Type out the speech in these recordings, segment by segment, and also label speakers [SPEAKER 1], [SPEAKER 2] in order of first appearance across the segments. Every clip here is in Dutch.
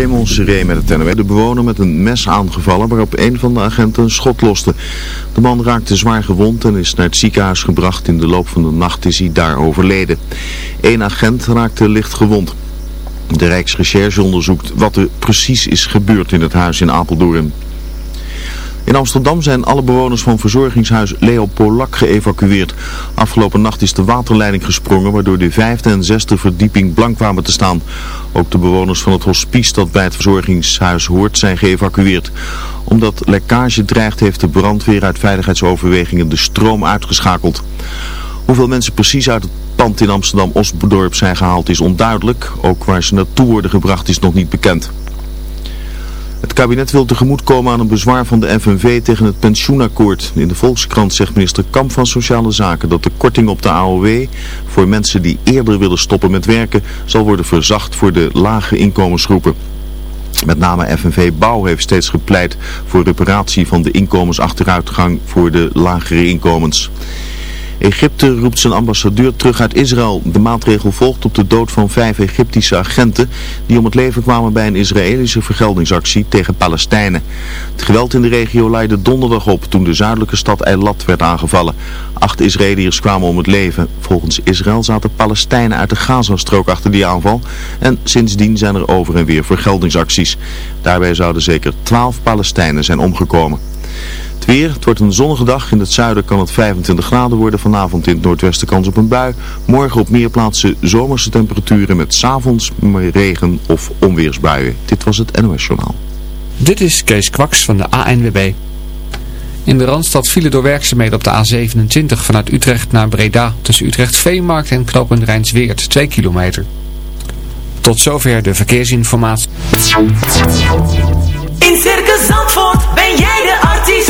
[SPEAKER 1] Raymond met het NW. De bewoner met een mes aangevallen waarop een van de agenten een schot loste. De man raakte zwaar gewond en is naar het ziekenhuis gebracht. In de loop van de nacht is hij daar overleden. Eén agent raakte licht gewond. De Rijksrecherche onderzoekt wat er precies is gebeurd in het huis in Apeldoorn. In Amsterdam zijn alle bewoners van verzorgingshuis Leo Polak geëvacueerd. Afgelopen nacht is de waterleiding gesprongen waardoor de vijfde en zesde verdieping blank kwamen te staan. Ook de bewoners van het hospice dat bij het verzorgingshuis hoort zijn geëvacueerd. Omdat lekkage dreigt heeft de brandweer uit veiligheidsoverwegingen de stroom uitgeschakeld. Hoeveel mensen precies uit het pand in Amsterdam-Osdorp zijn gehaald is onduidelijk. Ook waar ze naartoe worden gebracht is nog niet bekend. Het kabinet wil tegemoetkomen aan een bezwaar van de FNV tegen het pensioenakkoord. In de Volkskrant zegt minister Kamp van Sociale Zaken dat de korting op de AOW voor mensen die eerder willen stoppen met werken zal worden verzacht voor de lage inkomensgroepen. Met name FNV Bouw heeft steeds gepleit voor reparatie van de inkomensachteruitgang voor de lagere inkomens. Egypte roept zijn ambassadeur terug uit Israël. De maatregel volgt op de dood van vijf Egyptische agenten die om het leven kwamen bij een Israëlische vergeldingsactie tegen Palestijnen. Het geweld in de regio leidde donderdag op toen de zuidelijke stad Eilat werd aangevallen. Acht Israëliërs kwamen om het leven. Volgens Israël zaten Palestijnen uit de Gazastrook achter die aanval en sindsdien zijn er over en weer vergeldingsacties. Daarbij zouden zeker twaalf Palestijnen zijn omgekomen. Het weer, het wordt een zonnige dag. In het zuiden kan het 25 graden worden. Vanavond in het noordwesten kans op een bui. Morgen op meer plaatsen zomerse temperaturen met s'avonds regen of onweersbuien. Dit was het NOS Journaal.
[SPEAKER 2] Dit is Kees Kwaks van de ANWB. In de Randstad vielen door werkzaamheden op de A27 vanuit Utrecht naar Breda. Tussen Utrecht Veemarkt en Knopend Rijnsweert 2 kilometer. Tot zover de verkeersinformatie.
[SPEAKER 3] In Circus Zandvoort ben jij de artiest.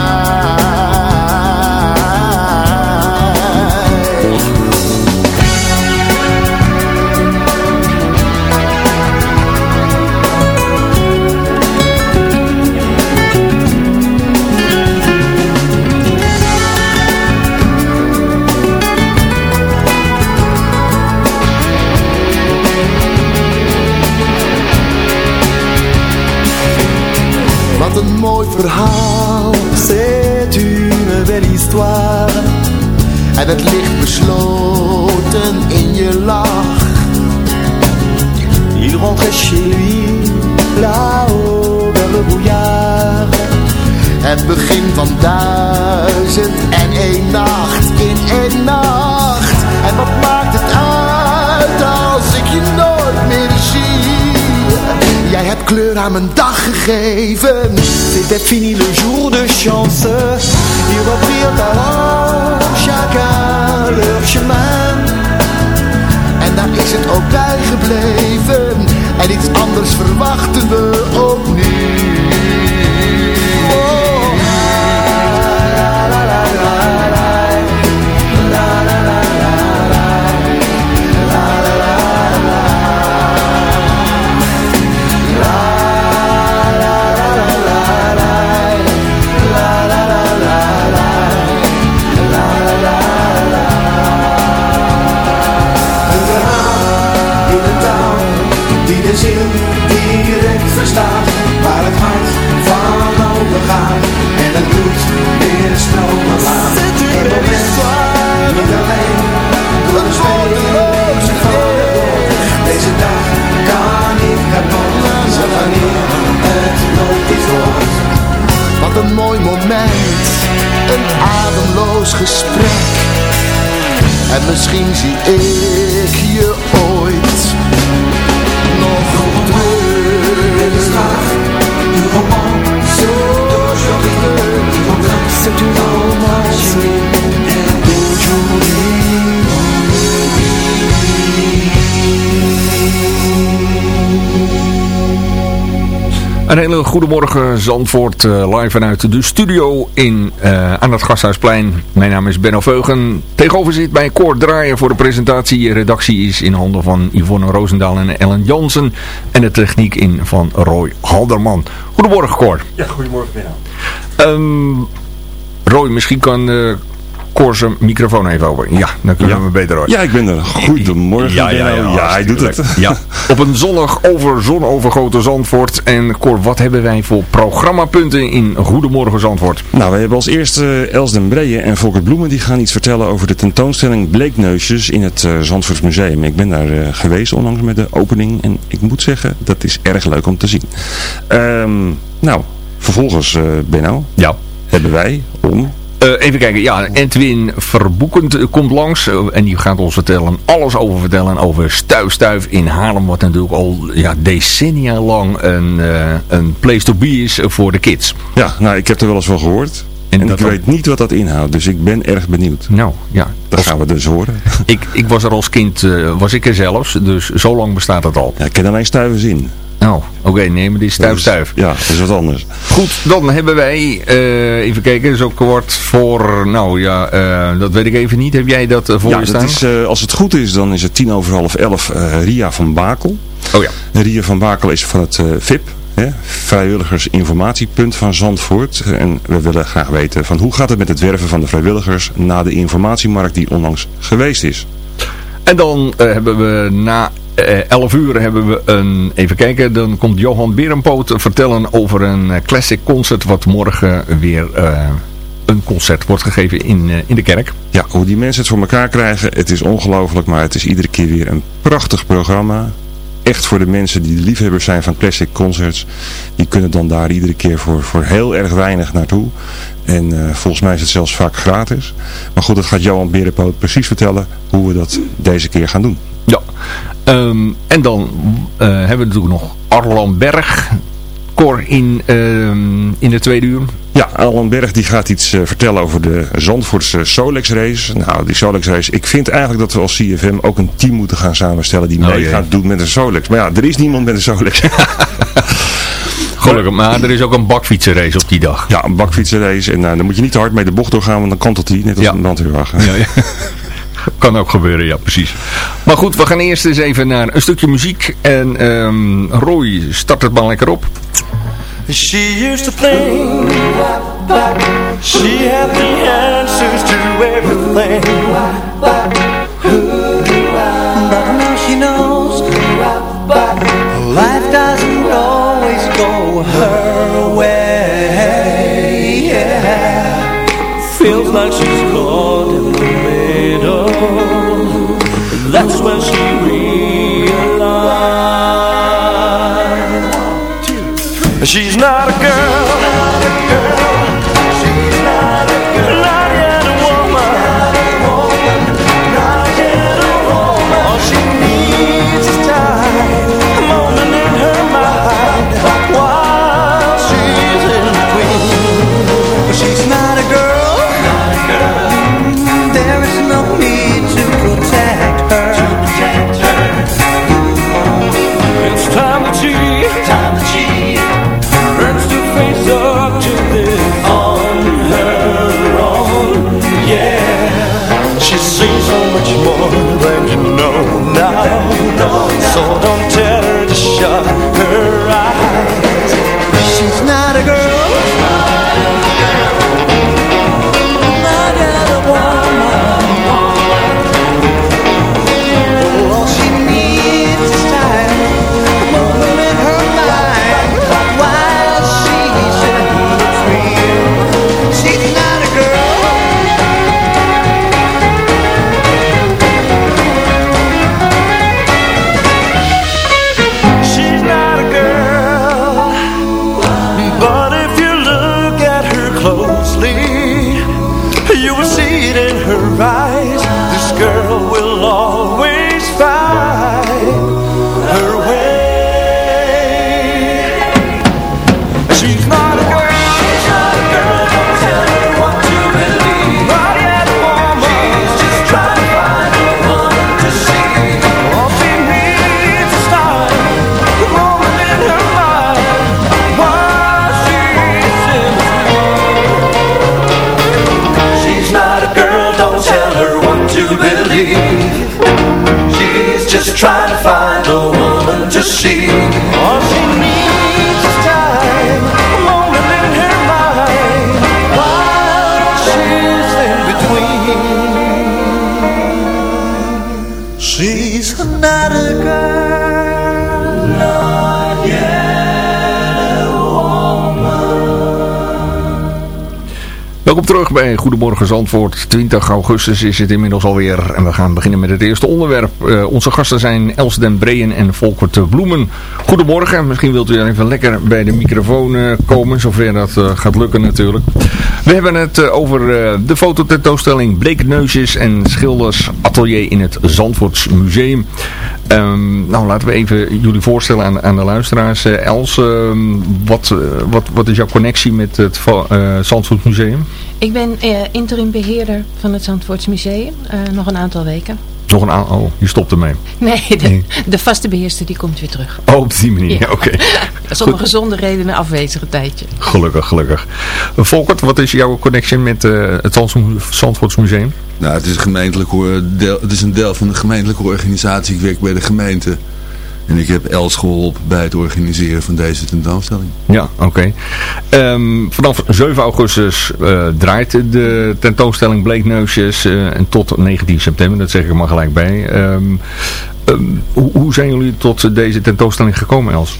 [SPEAKER 4] Van duizend en één nacht in één nacht. En wat maakt het uit als ik je nooit meer zie? Jij hebt kleur aan mijn dag gegeven. C'était fini le jour de chance. Ils reprirent alors chacun leur chemin. En daar is het ook bij gebleven. En iets anders verwachten we ook Een
[SPEAKER 5] hele goede morgen Zandvoort eh, live vanuit de studio in, eh, aan het Gasthuisplein. Mijn naam is Benno Veugen. Tegenover zit bij Koord Draaien voor de presentatie. Redactie is in handen van Yvonne Roosendaal en Ellen Jansen. En de techniek in van Roy Halderman. Goedemorgen Cor.
[SPEAKER 6] Ja, goedemorgen Benno.
[SPEAKER 5] Ehm Roy, misschien kan eh Zijn microfoon even over. Ja, dan kunnen
[SPEAKER 6] Ja.
[SPEAKER 5] we beter Roy.
[SPEAKER 6] Ja, ik ben er. Goedemorgen
[SPEAKER 5] Ja, ja, ja,
[SPEAKER 6] Benno. ja hij doet het.
[SPEAKER 5] Ja, op een zonnig over zonovergoten Zandvoort. En Cor, wat hebben wij voor programmapunten in Goedemorgen Zandvoort?
[SPEAKER 6] Nou, we hebben als eerste Els den Breeën en Volker Bloemen. Die gaan iets vertellen over de tentoonstelling Bleekneusjes in het uh, Zandvoorts Museum. Ik ben daar eh, geweest onlangs met de opening. En ik moet zeggen, dat is erg leuk om te zien. Ehm, nou, vervolgens eh Benno.
[SPEAKER 5] Ja.
[SPEAKER 6] Hebben wij om...
[SPEAKER 5] Eh, even kijken, ja, Edwin Verboekend komt langs eh, en die gaat ons vertellen, alles over vertellen over Stuif Stuif in Haarlem, wat natuurlijk al ja, decennia lang een, eh, een place to be is voor de kids.
[SPEAKER 6] Ja, nou, ik heb er wel eens van gehoord. En, ik
[SPEAKER 5] dan?
[SPEAKER 6] weet niet wat dat inhoudt. Dus ik ben erg benieuwd.
[SPEAKER 5] Nou, ja.
[SPEAKER 6] Dat gaan we dus horen.
[SPEAKER 5] Ik, ik was er als kind, was ik er zelfs, dus zo lang bestaat het al.
[SPEAKER 6] Ja, ik ken alleen stuivers in.
[SPEAKER 5] Nou, oké, nee, maar dit is Stuif Stuif.
[SPEAKER 6] Ja, dat is wat anders.
[SPEAKER 5] Goed, dan hebben wij, eh, even kijken, zo kort voor, nou ja, eh, dat weet ik even niet. Heb jij dat eh, voor
[SPEAKER 6] ja,
[SPEAKER 5] je staan?
[SPEAKER 6] is, als het goed is, dan is het tien over half elf Ria van Bakel.
[SPEAKER 5] Oh ja.
[SPEAKER 6] En Ria van Bakel is van het VIP, hè, vrijwilligersinformatiepunt van Zandvoort. En we willen graag weten van hoe gaat het met het werven van de vrijwilligers na de informatiemarkt die onlangs geweest is.
[SPEAKER 5] En dan hebben we na 11 uur hebben we een, even kijken, dan komt Johan Berenpoot vertellen over een eh, classic concert wat morgen weer eh, een concert wordt gegeven in, eh, in de kerk.
[SPEAKER 6] Ja, hoe die mensen het voor elkaar krijgen, het is ongelooflijk, maar het is iedere keer weer een prachtig programma. Echt voor de mensen die liefhebbers zijn van classic concerts, die kunnen dan daar iedere keer voor, voor heel erg weinig naartoe. En eh, volgens mij is het zelfs vaak gratis. Maar goed, dat gaat Johan Berenpoot precies vertellen hoe we dat deze keer gaan doen.
[SPEAKER 5] Ja. Ehm, en dan eh, hebben we natuurlijk nog Arlan Berg. Cor in, ehm, in de tweede uur.
[SPEAKER 6] Ja, Alan Berg die gaat iets eh, vertellen over de Zandvoortse Solex race. Nou, die Solex race, ik vind eigenlijk dat we als CFM ook een team moeten gaan samenstellen die
[SPEAKER 5] Oh,
[SPEAKER 6] mee gaat doen met een Solex. Maar ja, er is niemand met een Solex.
[SPEAKER 5] Gelukkig, maar er is ook een bakfietsenrace op die dag.
[SPEAKER 6] ja, een bakfietsenrace. En uh, dan moet je niet te hard mee de bocht doorgaan, want dan kantelt hij net als
[SPEAKER 5] Ja.
[SPEAKER 6] een brandweerwagen.
[SPEAKER 5] Ja, ja. Kan ook gebeuren, ja, precies. Maar goed, we gaan eerst eens even naar een stukje muziek. En ehm Roy, start het maar lekker op.
[SPEAKER 7] She used to think she had the answers to everything. But now she knows life doesn't always go her way. Feels like she's caught in the middle. That's when she realized she's not a girl. Her eyes. To see.
[SPEAKER 5] Welkom terug bij Goedemorgen Zandvoort. 20 augustus is het inmiddels alweer. En we gaan beginnen met het eerste onderwerp. Eh, onze gasten zijn Els den en Volkert Bloemen. Goedemorgen. Misschien wilt u even lekker bij de microfoon eh, komen. Zover dat eh, gaat lukken natuurlijk. We hebben het over de fototentoonstelling Bleekneusjes en Schilders Atelier in het Zandvoorts Museum. Ehm, nou, laten we even jullie voorstellen aan, aan de luisteraars. Eh, Els, ehm, wat, eh, wat, wat is jouw connectie met het eh, Zandvoort Museum?
[SPEAKER 8] Ik ben eh, interim beheerder van het Zandvoorts Museum. nog een aantal weken.
[SPEAKER 5] Nog een aan... Oh, je stopt ermee.
[SPEAKER 8] Nee, de, de vaste beheerster die komt weer terug.
[SPEAKER 5] Oh, op die manier.
[SPEAKER 8] Ja.
[SPEAKER 5] Oké.
[SPEAKER 8] Zonder gezonde redenen afwezig een tijdje.
[SPEAKER 5] Gelukkig, gelukkig. Volkert, wat is jouw connectie met eh, het Zandvo- Zandvoorts Museum?
[SPEAKER 9] Nou, het is, een gemeentelijke, or- deel, het is een deel van de gemeentelijke organisatie. Ik werk bij de gemeente. En ik heb Els geholpen bij het organiseren van deze tentoonstelling.
[SPEAKER 5] Ja, oké. Ehm, vanaf 7 augustus eh, draait de tentoonstelling Bleekneusjes uh, en tot 19 september, dat zeg ik er maar gelijk bij. Ehm, ehm, hoe, hoe, zijn jullie tot deze tentoonstelling gekomen, Els?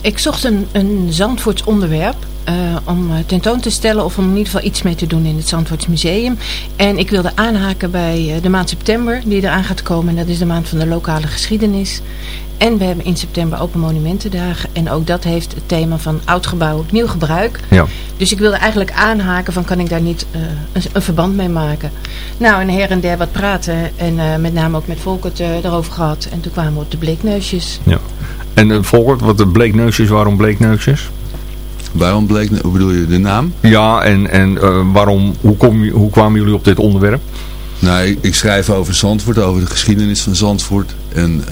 [SPEAKER 8] ik zocht een, een Zandvoorts onderwerp. Uh, om tentoon te stellen of om in ieder geval iets mee te doen in het Zandvoorts Museum. En ik wilde aanhaken bij de maand september die eraan gaat komen. En dat is de maand van de lokale geschiedenis. En we hebben in september Open Monumentendagen. En ook dat heeft het thema van oud gebouw, nieuw gebruik. Ja. Dus ik wilde eigenlijk aanhaken van kan ik daar niet uh, een, een, verband mee maken. Nou, en her en der wat praten. En uh, met name ook met Volkert uh, erover gehad. En toen kwamen we op de bleekneusjes.
[SPEAKER 5] Ja. En Volkert, wat de bleekneusjes, waarom bleekneusjes?
[SPEAKER 9] Waarom bleek, hoe bedoel je, de naam?
[SPEAKER 5] Ja, en, en waarom, hoe, kom, hoe kwamen jullie op dit onderwerp?
[SPEAKER 9] Nou, ik, ik, schrijf over Zandvoort, over de geschiedenis van Zandvoort. En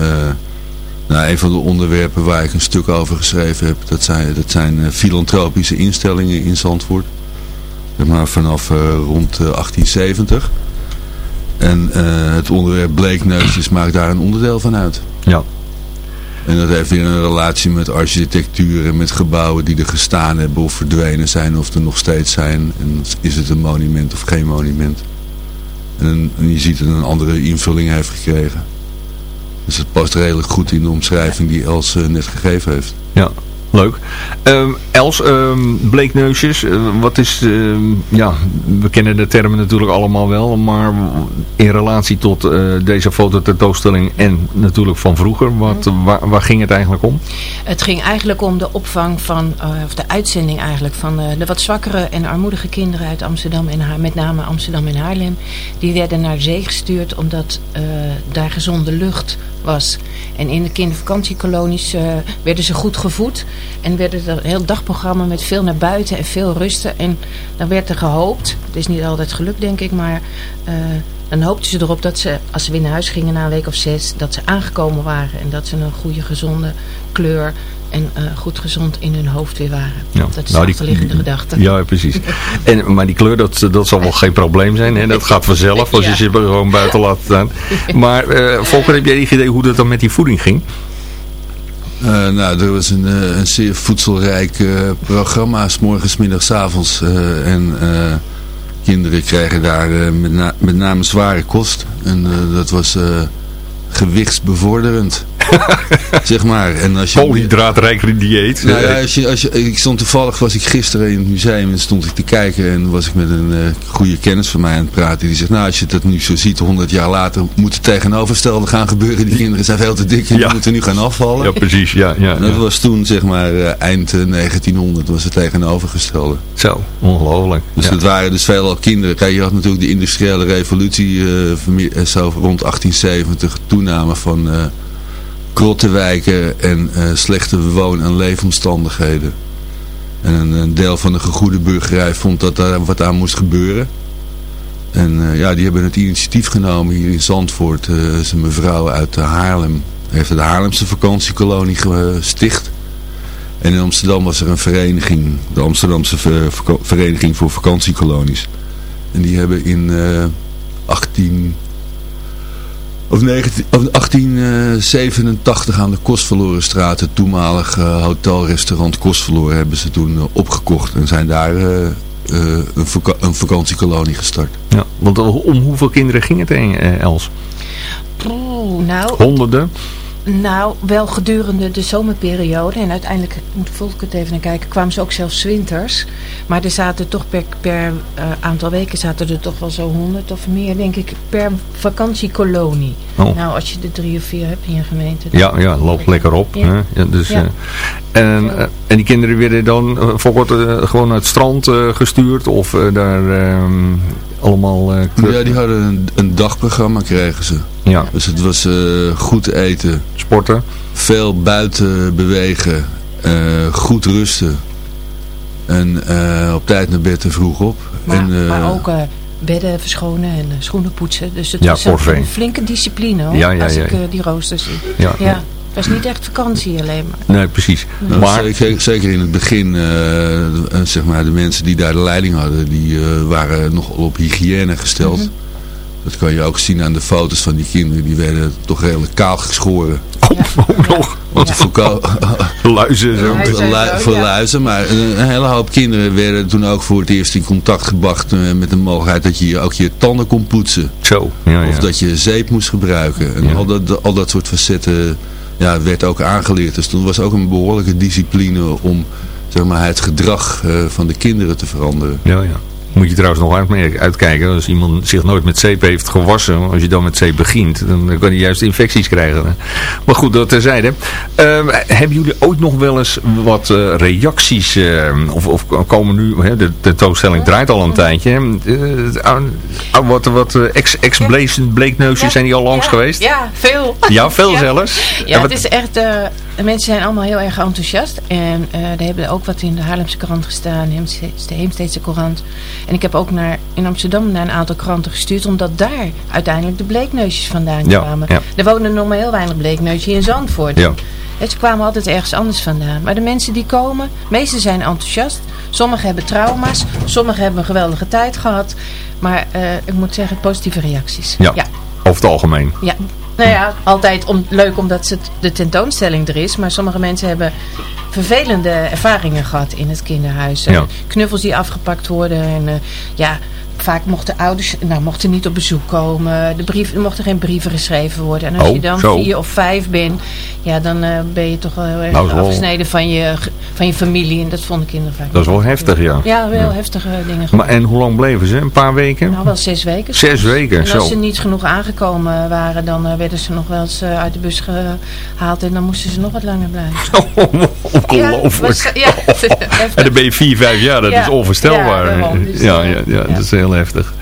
[SPEAKER 9] nou, een van de onderwerpen waar ik een stuk over geschreven heb, dat zijn, dat zijn uh, filantropische instellingen in Zandvoort. Maar vanaf uh, rond uh, eh, 1870. En het onderwerp bleekneusjes maakt daar een onderdeel van uit.
[SPEAKER 5] Ja.
[SPEAKER 9] En dat heeft weer een relatie met architectuur en met gebouwen die er gestaan hebben of verdwenen zijn of er nog steeds zijn. En is het een monument of geen monument. En, en je ziet dat het een andere invulling heeft gekregen. Dus het past redelijk goed in de omschrijving die Els eh, net gegeven heeft.
[SPEAKER 5] Ja, leuk. Um, Els, um, bleekneusjes, uh, wat is, uh, ja, we kennen de termen natuurlijk allemaal wel, maar in relatie tot uh, deze fototentoonstelling en natuurlijk van vroeger, wat, mhm. waar, waar, ging het eigenlijk om?
[SPEAKER 8] Het ging eigenlijk om de opvang van, of de uitzending eigenlijk van de wat zwakkere en armoedige kinderen uit Amsterdam en Haar, met name Amsterdam en Haarlem. Die werden naar zee gestuurd omdat daar gezonde lucht was. En in de kindervakantiekolonies uh, werden ze goed gevoed. En werden er een heel dagprogramma met veel naar buiten en veel rusten. En dan werd er gehoopt, het is niet altijd gelukt denk ik, maar uh, dan hoopten ze erop dat ze, als ze weer naar huis gingen na een week of zes, dat ze aangekomen waren. En dat ze een goede gezonde kleur en uh, goed gezond in hun hoofd weer waren. Ja. Dat is nou, de achterliggende gedachte.
[SPEAKER 5] Ja, precies. En, maar die kleur, dat, dat zal wel geen probleem zijn. Hè? Dat gaat vanzelf als je ze gewoon buiten laat staan. Maar uh, Volker, heb jij enig idee hoe dat dan met die voeding ging?
[SPEAKER 9] Uh, nou, er was een, een zeer voedselrijk programma, s morgens, middags, avonds. en kinderen kregen daar met, na met name zware kost. En dat was gewichtsbevorderend. zeg maar. En als je,
[SPEAKER 5] Koolhydraatrijk dieet.
[SPEAKER 9] Nou ja, als je, als je, ik stond toevallig, was ik gisteren in het museum en stond ik te kijken en was ik met een uh, goede kennis van mij aan het praten. Die zegt, nou als je dat nu zo ziet, 100 jaar later moet het tegenovergestelde gaan gebeuren. Die kinderen zijn veel te dik en die moeten nu gaan afvallen.
[SPEAKER 5] Ja, precies. Ja, ja,
[SPEAKER 9] en dat was toen, zeg maar, uh, eind 1900 was het tegenovergestelde.
[SPEAKER 5] Zo, ongelooflijk.
[SPEAKER 9] Dus het waren dus veelal kinderen. Kijk, je had natuurlijk de industriële revolutie uh, zo rond 1870, toename van krottenwijken en uh, slechte woon- en leefomstandigheden. En een, deel van de gegoede burgerij vond dat daar wat aan moest gebeuren. En uh, ja, die hebben het initiatief genomen hier in Zandvoort. Uh, is een mevrouw uit Haarlem. Heeft de Haarlemse vakantiekolonie gesticht. En in Amsterdam was er een vereniging. De Amsterdamse Vereniging voor Vakantiekolonies. En die hebben in 18... Of 1887 aan de Kostverlorenstraat, het toenmalig hotelrestaurant Kostverloren, hebben ze toen uh, opgekocht en zijn daar uh, een, vaka een, vakantiekolonie gestart.
[SPEAKER 5] Ja, want om hoeveel kinderen ging het heen, Els?
[SPEAKER 8] Oh, nou...
[SPEAKER 5] Honderden?
[SPEAKER 8] Nou, wel gedurende de zomerperiode. En uiteindelijk, moet ik het even naar kijken, kwamen ze ook zelfs winters. Maar er zaten toch per, per uh, aantal weken zaten er toch wel zo honderd of meer, denk ik, per vakantiekolonie. Oh. Nou, als je er drie of vier hebt in je gemeente.
[SPEAKER 5] Ja, ja, loopt lekker op. Ja. Hè? Ja, dus, ja. Uh, en, uh, en die kinderen werden dan uh, gewoon naar het strand gestuurd of daar ehm, allemaal...
[SPEAKER 9] ja, die hadden een, een dagprogramma kregen ze.
[SPEAKER 5] Ja.
[SPEAKER 9] Dus het was goed eten.
[SPEAKER 5] Sporten.
[SPEAKER 9] Veel buiten bewegen. goed rusten. En uh, op tijd naar bed en vroeg op.
[SPEAKER 8] Maar,
[SPEAKER 9] en,
[SPEAKER 8] uh, maar ook uh, bedden verschonen en schoenen poetsen. Dus het ja, was een flinke discipline hoor, ja, ja, als ik die roosters zie. Ja. Het was niet echt vakantie alleen maar.
[SPEAKER 5] Nee, precies.
[SPEAKER 9] Maar... Zeker, zeker, in het begin, zeg maar, de mensen die daar de leiding hadden, die waren nogal op hygiëne gesteld. Mm -hmm. Dat kan je ook zien aan de foto's van die kinderen. Die werden toch redelijk kaal geschoren.
[SPEAKER 5] Oh, ook nog.
[SPEAKER 9] Want voorko-
[SPEAKER 5] Luizen zo.
[SPEAKER 9] Voor lu- voor luizen, maar een, hele hoop kinderen werden toen ook voor het eerst in contact gebracht eh, met de mogelijkheid dat je ook je tanden kon poetsen.
[SPEAKER 5] Zo, ja,
[SPEAKER 9] Of dat je zeep moest gebruiken. En al, dat, al dat soort facetten ja, werd ook aangeleerd. Dus toen was ook een behoorlijke discipline om zeg maar, het gedrag eh, van de kinderen te veranderen.
[SPEAKER 5] Ja, ja. Moet je trouwens nog uitkijken. Als iemand zich nooit met zeep heeft gewassen. Als je dan met zeep begint. Dan kan hij juist infecties krijgen. Maar goed, dat terzijde. Ehm, hebben jullie ooit nog wel eens wat eh, reacties? eh, of, of komen nu... Hè, de tentoonstelling draait al een tijdje. Eh, wat wat eh, ex- ex-bleekneusjes zijn die al langs
[SPEAKER 8] Ja,
[SPEAKER 5] geweest?
[SPEAKER 8] Ja, veel.
[SPEAKER 5] Ja, veel zelfs.
[SPEAKER 8] Ja, het is echt, de mensen zijn allemaal heel erg enthousiast. En eh er hebben ook wat in de Haarlemse krant gestaan, de Heemsteedse krant. En ik heb ook naar, in Amsterdam naar een aantal kranten gestuurd, omdat daar uiteindelijk de bleekneusjes vandaan
[SPEAKER 5] Ja,
[SPEAKER 8] kwamen.
[SPEAKER 5] ja.
[SPEAKER 8] Er wonen nog maar heel weinig bleekneusjes in Zandvoort.
[SPEAKER 5] Ja.
[SPEAKER 8] Dus ze kwamen altijd ergens anders vandaan. Maar de mensen die komen, de meeste zijn enthousiast. Sommigen hebben trauma's, sommigen hebben een geweldige tijd gehad. Maar eh, ik moet zeggen, positieve reacties.
[SPEAKER 5] Ja,
[SPEAKER 8] ja.
[SPEAKER 5] over het algemeen.
[SPEAKER 8] Ja, nou ja, altijd om, leuk omdat het, de tentoonstelling er is. Maar sommige mensen hebben vervelende ervaringen gehad in het kinderhuis.
[SPEAKER 5] Ja.
[SPEAKER 8] Eh, Knuffels die afgepakt worden. En eh, ja, vaak mochten ouders nou, mochten niet op bezoek komen. De brief, er mochten geen brieven geschreven worden. En als
[SPEAKER 5] Oh,
[SPEAKER 8] je dan
[SPEAKER 5] zo.
[SPEAKER 8] vier of vijf bent, ja, dan eh, ben je toch wel heel erg
[SPEAKER 5] Nou, wel-
[SPEAKER 8] afgesneden van je, van je familie. En dat vonden kinderen vaak
[SPEAKER 5] Dat is wel heftig, ja.
[SPEAKER 8] Ja, wel
[SPEAKER 5] Ja.
[SPEAKER 8] heftige dingen.
[SPEAKER 5] Maar en hoe lang bleven ze? Een paar weken?
[SPEAKER 8] Nou, wel zes weken.
[SPEAKER 5] Zes weken,
[SPEAKER 8] En als
[SPEAKER 5] zo.
[SPEAKER 8] ze niet genoeg aangekomen waren, dan eh, werden ze nog wel eens eh, uit de bus gehaald. En dan moesten ze nog wat langer blijven.
[SPEAKER 5] Ongelooflijk.
[SPEAKER 8] Ja, was- ja,
[SPEAKER 5] en dan ben je vier, vijf jaar. Dat
[SPEAKER 8] Ja,
[SPEAKER 5] is onvoorstelbaar.
[SPEAKER 8] ja,
[SPEAKER 5] Ja.
[SPEAKER 8] Dus,
[SPEAKER 5] ja,
[SPEAKER 8] eh,
[SPEAKER 5] ja, dat is heel heftig.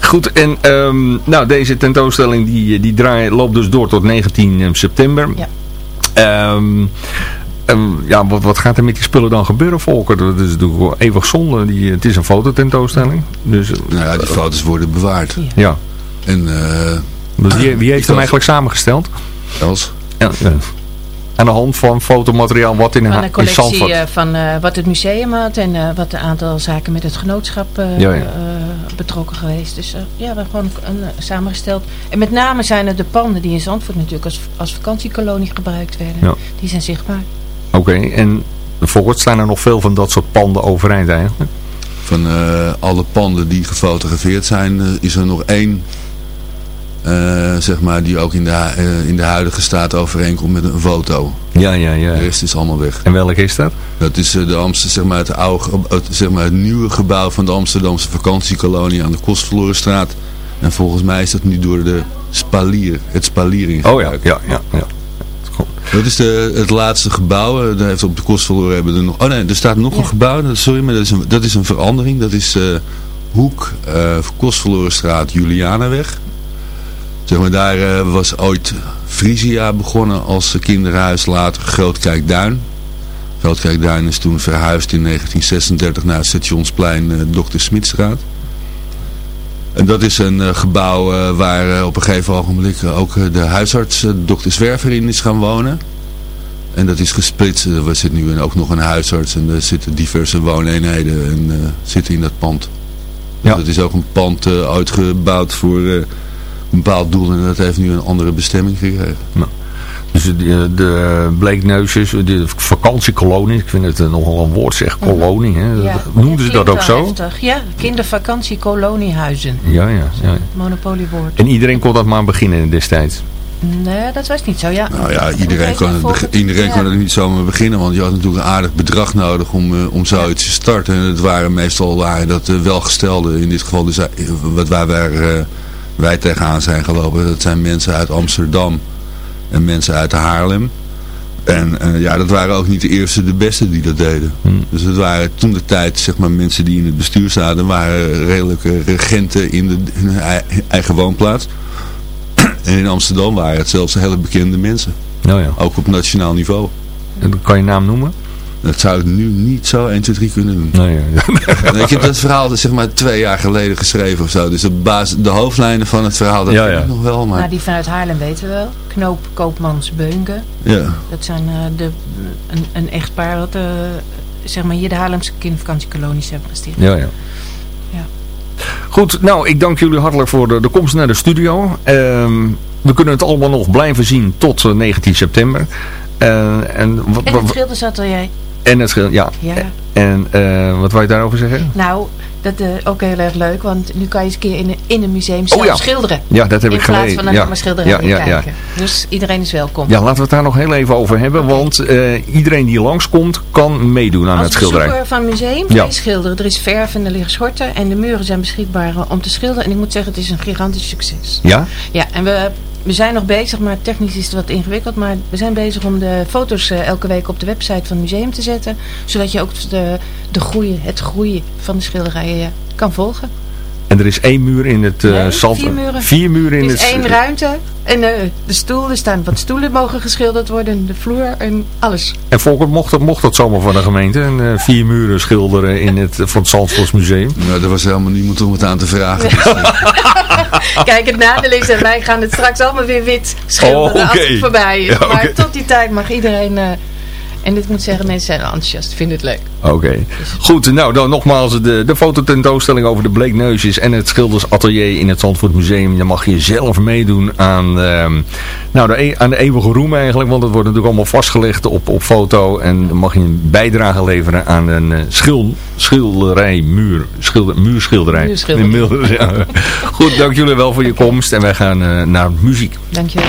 [SPEAKER 5] Goed, en ehm, nou, deze tentoonstelling die, die draai, loopt dus door tot 19 september.
[SPEAKER 8] Ja.
[SPEAKER 5] Ehm, ehm, ja, wat, wat gaat er met die spullen dan gebeuren, Volker? Dat is natuurlijk wel eeuwig zonde. Die, het is een fototentoonstelling. Dus,
[SPEAKER 9] Nou ja, die foto's worden bewaard.
[SPEAKER 5] Ja.
[SPEAKER 9] En, eh,
[SPEAKER 5] Dus wie, wie heeft hem eigenlijk samengesteld?
[SPEAKER 9] Els?
[SPEAKER 5] Ja, ja. Aan de hand van fotomateriaal wat in,
[SPEAKER 8] Van
[SPEAKER 5] in
[SPEAKER 8] collectie eh, van eh, wat het museum had en eh, wat een aantal zaken met het genootschap
[SPEAKER 5] Ja, ja.
[SPEAKER 8] betrokken geweest. Dus eh, ja, we hebben gewoon een, samengesteld. En met name zijn het de panden die in Zandvoort natuurlijk als, als vakantiekolonie gebruikt werden.
[SPEAKER 5] Ja.
[SPEAKER 8] Die zijn zichtbaar.
[SPEAKER 5] Oké, en volgens staan er nog veel van dat soort panden overeind eigenlijk?
[SPEAKER 9] Van eh, alle panden die gefotografeerd zijn, is er nog één, eh, zeg maar, die ook in de, eh, in de huidige staat overeenkomt met een foto.
[SPEAKER 5] Ja, ja, ja.
[SPEAKER 9] De rest is allemaal weg.
[SPEAKER 5] En welke is dat?
[SPEAKER 9] Dat is eh, de Amster, zeg maar, het, oude, het, zeg maar, het nieuwe gebouw van de Amsterdamse vakantiekolonie aan de Kostverlorenstraat. En volgens mij is dat nu door de spalier, het spalier in
[SPEAKER 5] Oh ja, ja, ja. ja.
[SPEAKER 9] Dat is de, het laatste gebouw. Daar heeft op de Kostverloren hebben er nog... Oh nee, er staat nog een gebouw. Sorry, maar dat is een, dat is een verandering. Dat is eh, Hoek, eh Kostverlorenstraat, Julianaweg. Zeg maar, daar eh, was ooit Frisia begonnen als kinderhuis. Later Grootkijkduin. Grootkijkduin is toen verhuisd in 1936 naar het stationsplein eh Dr. Smitstraat. En dat is een eh, gebouw waar op een gegeven ogenblik ook de huisarts, dokter Zwerver, in is gaan wonen. En dat is gesplitst. Er zit nu ook nog een huisarts en er zitten diverse wooneenheden en zitten in dat pand. Dus
[SPEAKER 5] Ja.
[SPEAKER 9] dat is ook een pand uitgebouwd voor bepaald doel en dat heeft nu een andere bestemming gekregen.
[SPEAKER 5] Dus de, de bleekneusjes, de vakantiekolonie, ik vind het nogal een woord zeg, kolonie. Hè?
[SPEAKER 8] Ja.
[SPEAKER 5] Noemden ze dat ook zo?
[SPEAKER 8] heftig. Ja, kindervakantiekolonihuizen.
[SPEAKER 5] Ja, ja, ja.
[SPEAKER 8] Monopoliewoord.
[SPEAKER 5] En iedereen kon dat maar beginnen destijds.
[SPEAKER 8] Nee, dat was niet zo, ja.
[SPEAKER 9] Nou ja, iedereen, kon het, iedereen
[SPEAKER 8] Ja.
[SPEAKER 9] kon het niet zomaar beginnen, want je had natuurlijk een aardig bedrag nodig om, eh, om zoiets te starten. En het waren meestal waren dat eh, welgestelden, in dit geval dus, eh, wat waar wij, eh, wij tegenaan zijn gelopen. Dat zijn mensen uit Amsterdam en mensen uit Haarlem. En eh, ja, dat waren ook niet de eerste, de beste die dat deden. Dus het waren toen de tijd, zeg maar, mensen die in het bestuur zaten, waren redelijke regenten in, de, in hun ei- eigen woonplaats. En in Amsterdam waren het zelfs hele bekende mensen.
[SPEAKER 5] Nou ja.
[SPEAKER 9] Ook op nationaal niveau.
[SPEAKER 5] En Kan je naam noemen?
[SPEAKER 9] Dat zou ik nu niet zo 1, 2, 3 kunnen doen.
[SPEAKER 5] Nou ja.
[SPEAKER 9] Ik heb dat verhaal zeg maar twee jaar geleden geschreven of zo. Dus de, basis, de hoofdlijnen van het verhaal, dat
[SPEAKER 5] Ja,
[SPEAKER 9] weet
[SPEAKER 5] ja.
[SPEAKER 9] ik nog wel. Maar
[SPEAKER 8] Nou, die vanuit Haarlem weten we wel. Knoop Koopmans Beunke.
[SPEAKER 9] ja.
[SPEAKER 8] Dat zijn eh, de, een, een echtpaar wat eh, zeg maar hier de Haarlemse kindervakantiekolonies hebben gesticht.
[SPEAKER 5] Ja, ja.
[SPEAKER 8] Ja.
[SPEAKER 5] Goed, nou, ik dank jullie hartelijk voor de, de komst naar de studio. Ehm, we kunnen het allemaal nog blijven zien tot eh, 19 september. Eh, en wat,
[SPEAKER 8] En
[SPEAKER 5] wat-
[SPEAKER 8] het schildersatelier.
[SPEAKER 5] En het schil- ja.
[SPEAKER 8] Ja.
[SPEAKER 5] En eh, wat wou je daarover zeggen?
[SPEAKER 8] Nou, dat is ook heel erg leuk, want nu kan je eens een keer in, een- in een museum zelf
[SPEAKER 5] Oh ja.
[SPEAKER 8] schilderen.
[SPEAKER 5] Ja, dat heb
[SPEAKER 8] in
[SPEAKER 5] ik
[SPEAKER 8] plaats
[SPEAKER 5] gelezen.
[SPEAKER 8] van alleen
[SPEAKER 5] Ja.
[SPEAKER 8] maar schilderijen
[SPEAKER 5] Ja, ja, ja.
[SPEAKER 8] kijken. Dus iedereen is welkom.
[SPEAKER 5] Ja, laten we het daar nog heel even over hebben. Want eh, iedereen die langskomt kan meedoen aan
[SPEAKER 8] Als
[SPEAKER 5] het schilderij.
[SPEAKER 8] bezoeker van museum
[SPEAKER 5] Ja.
[SPEAKER 8] schilderen. Er is verf en er liggen schorten en de muren zijn beschikbaar eh, om te schilderen. En ik moet zeggen, het is een gigantisch succes.
[SPEAKER 5] Ja?
[SPEAKER 8] Ja, en we, we zijn nog bezig, maar technisch is het wat ingewikkeld. Maar we zijn bezig om de foto's eh, elke week op de website van het museum te zetten. Zodat je ook de, de groeien, het groeien van de schilderijen eh, kan volgen.
[SPEAKER 5] En er is één muur in het eh
[SPEAKER 8] Nee,
[SPEAKER 5] zand.
[SPEAKER 8] vier muren.
[SPEAKER 5] Vier muren in
[SPEAKER 8] Er
[SPEAKER 5] het...
[SPEAKER 8] is één ruimte en eh, de stoel, er staan wat stoelen mogen geschilderd worden, de vloer en alles.
[SPEAKER 5] En Volker, mocht dat, mocht dat zomaar van de gemeente? Een eh, vier muren schilderen in het, van het Zandvoortsmuseum?
[SPEAKER 9] Nou, er was helemaal niemand om het aan te vragen. Dus,
[SPEAKER 8] Kijk, het nadeel is dat wij gaan het straks allemaal weer wit schilderen
[SPEAKER 5] Oh,
[SPEAKER 8] als het voorbij is.
[SPEAKER 5] Ja.
[SPEAKER 8] Maar tot die tijd mag iedereen... en dit moet zeggen, mensen zijn enthousiast, vinden het leuk.
[SPEAKER 5] Oké. Goed, nou dan nogmaals de, de fototentoonstelling over de bleekneusjes en het schildersatelier in het Zandvoort Museum. Dan mag je zelf meedoen aan, ehm, nou, de, e- aan de eeuwige roem eigenlijk, want het wordt natuurlijk allemaal vastgelegd op, op foto. En dan mag je een bijdrage leveren aan een eh, schil, schilderij, muur, schilder, muurschilderij. Goed, dank jullie wel voor je komst en wij gaan eh, naar muziek.
[SPEAKER 8] Dankjewel.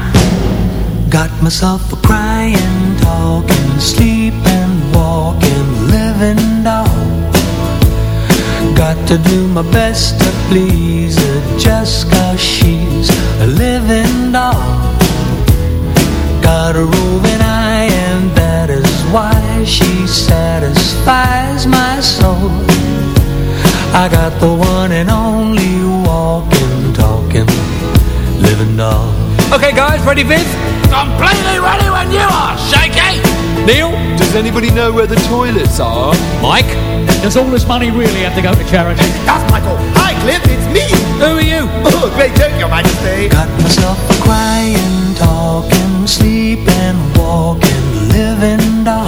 [SPEAKER 7] Got myself a crying, talking, sleeping, walking, living doll. Got to do my best to please her just cause she's a living doll. Got a roving eye and that is why she satisfies my soul. I got the one and only walking, talking, living doll.
[SPEAKER 10] Okay, guys, ready, Viv?
[SPEAKER 3] I'm completely ready when you are, Shaky!
[SPEAKER 10] Neil?
[SPEAKER 11] Does anybody know where the toilets are?
[SPEAKER 10] Mike? Does all this money really have to go to charity?
[SPEAKER 12] That's Michael. Hi, Cliff, it's me.
[SPEAKER 10] Who are you?
[SPEAKER 12] Oh, great joke, Your Majesty.
[SPEAKER 7] Got myself a crying, talking, sleeping, walking, living doll.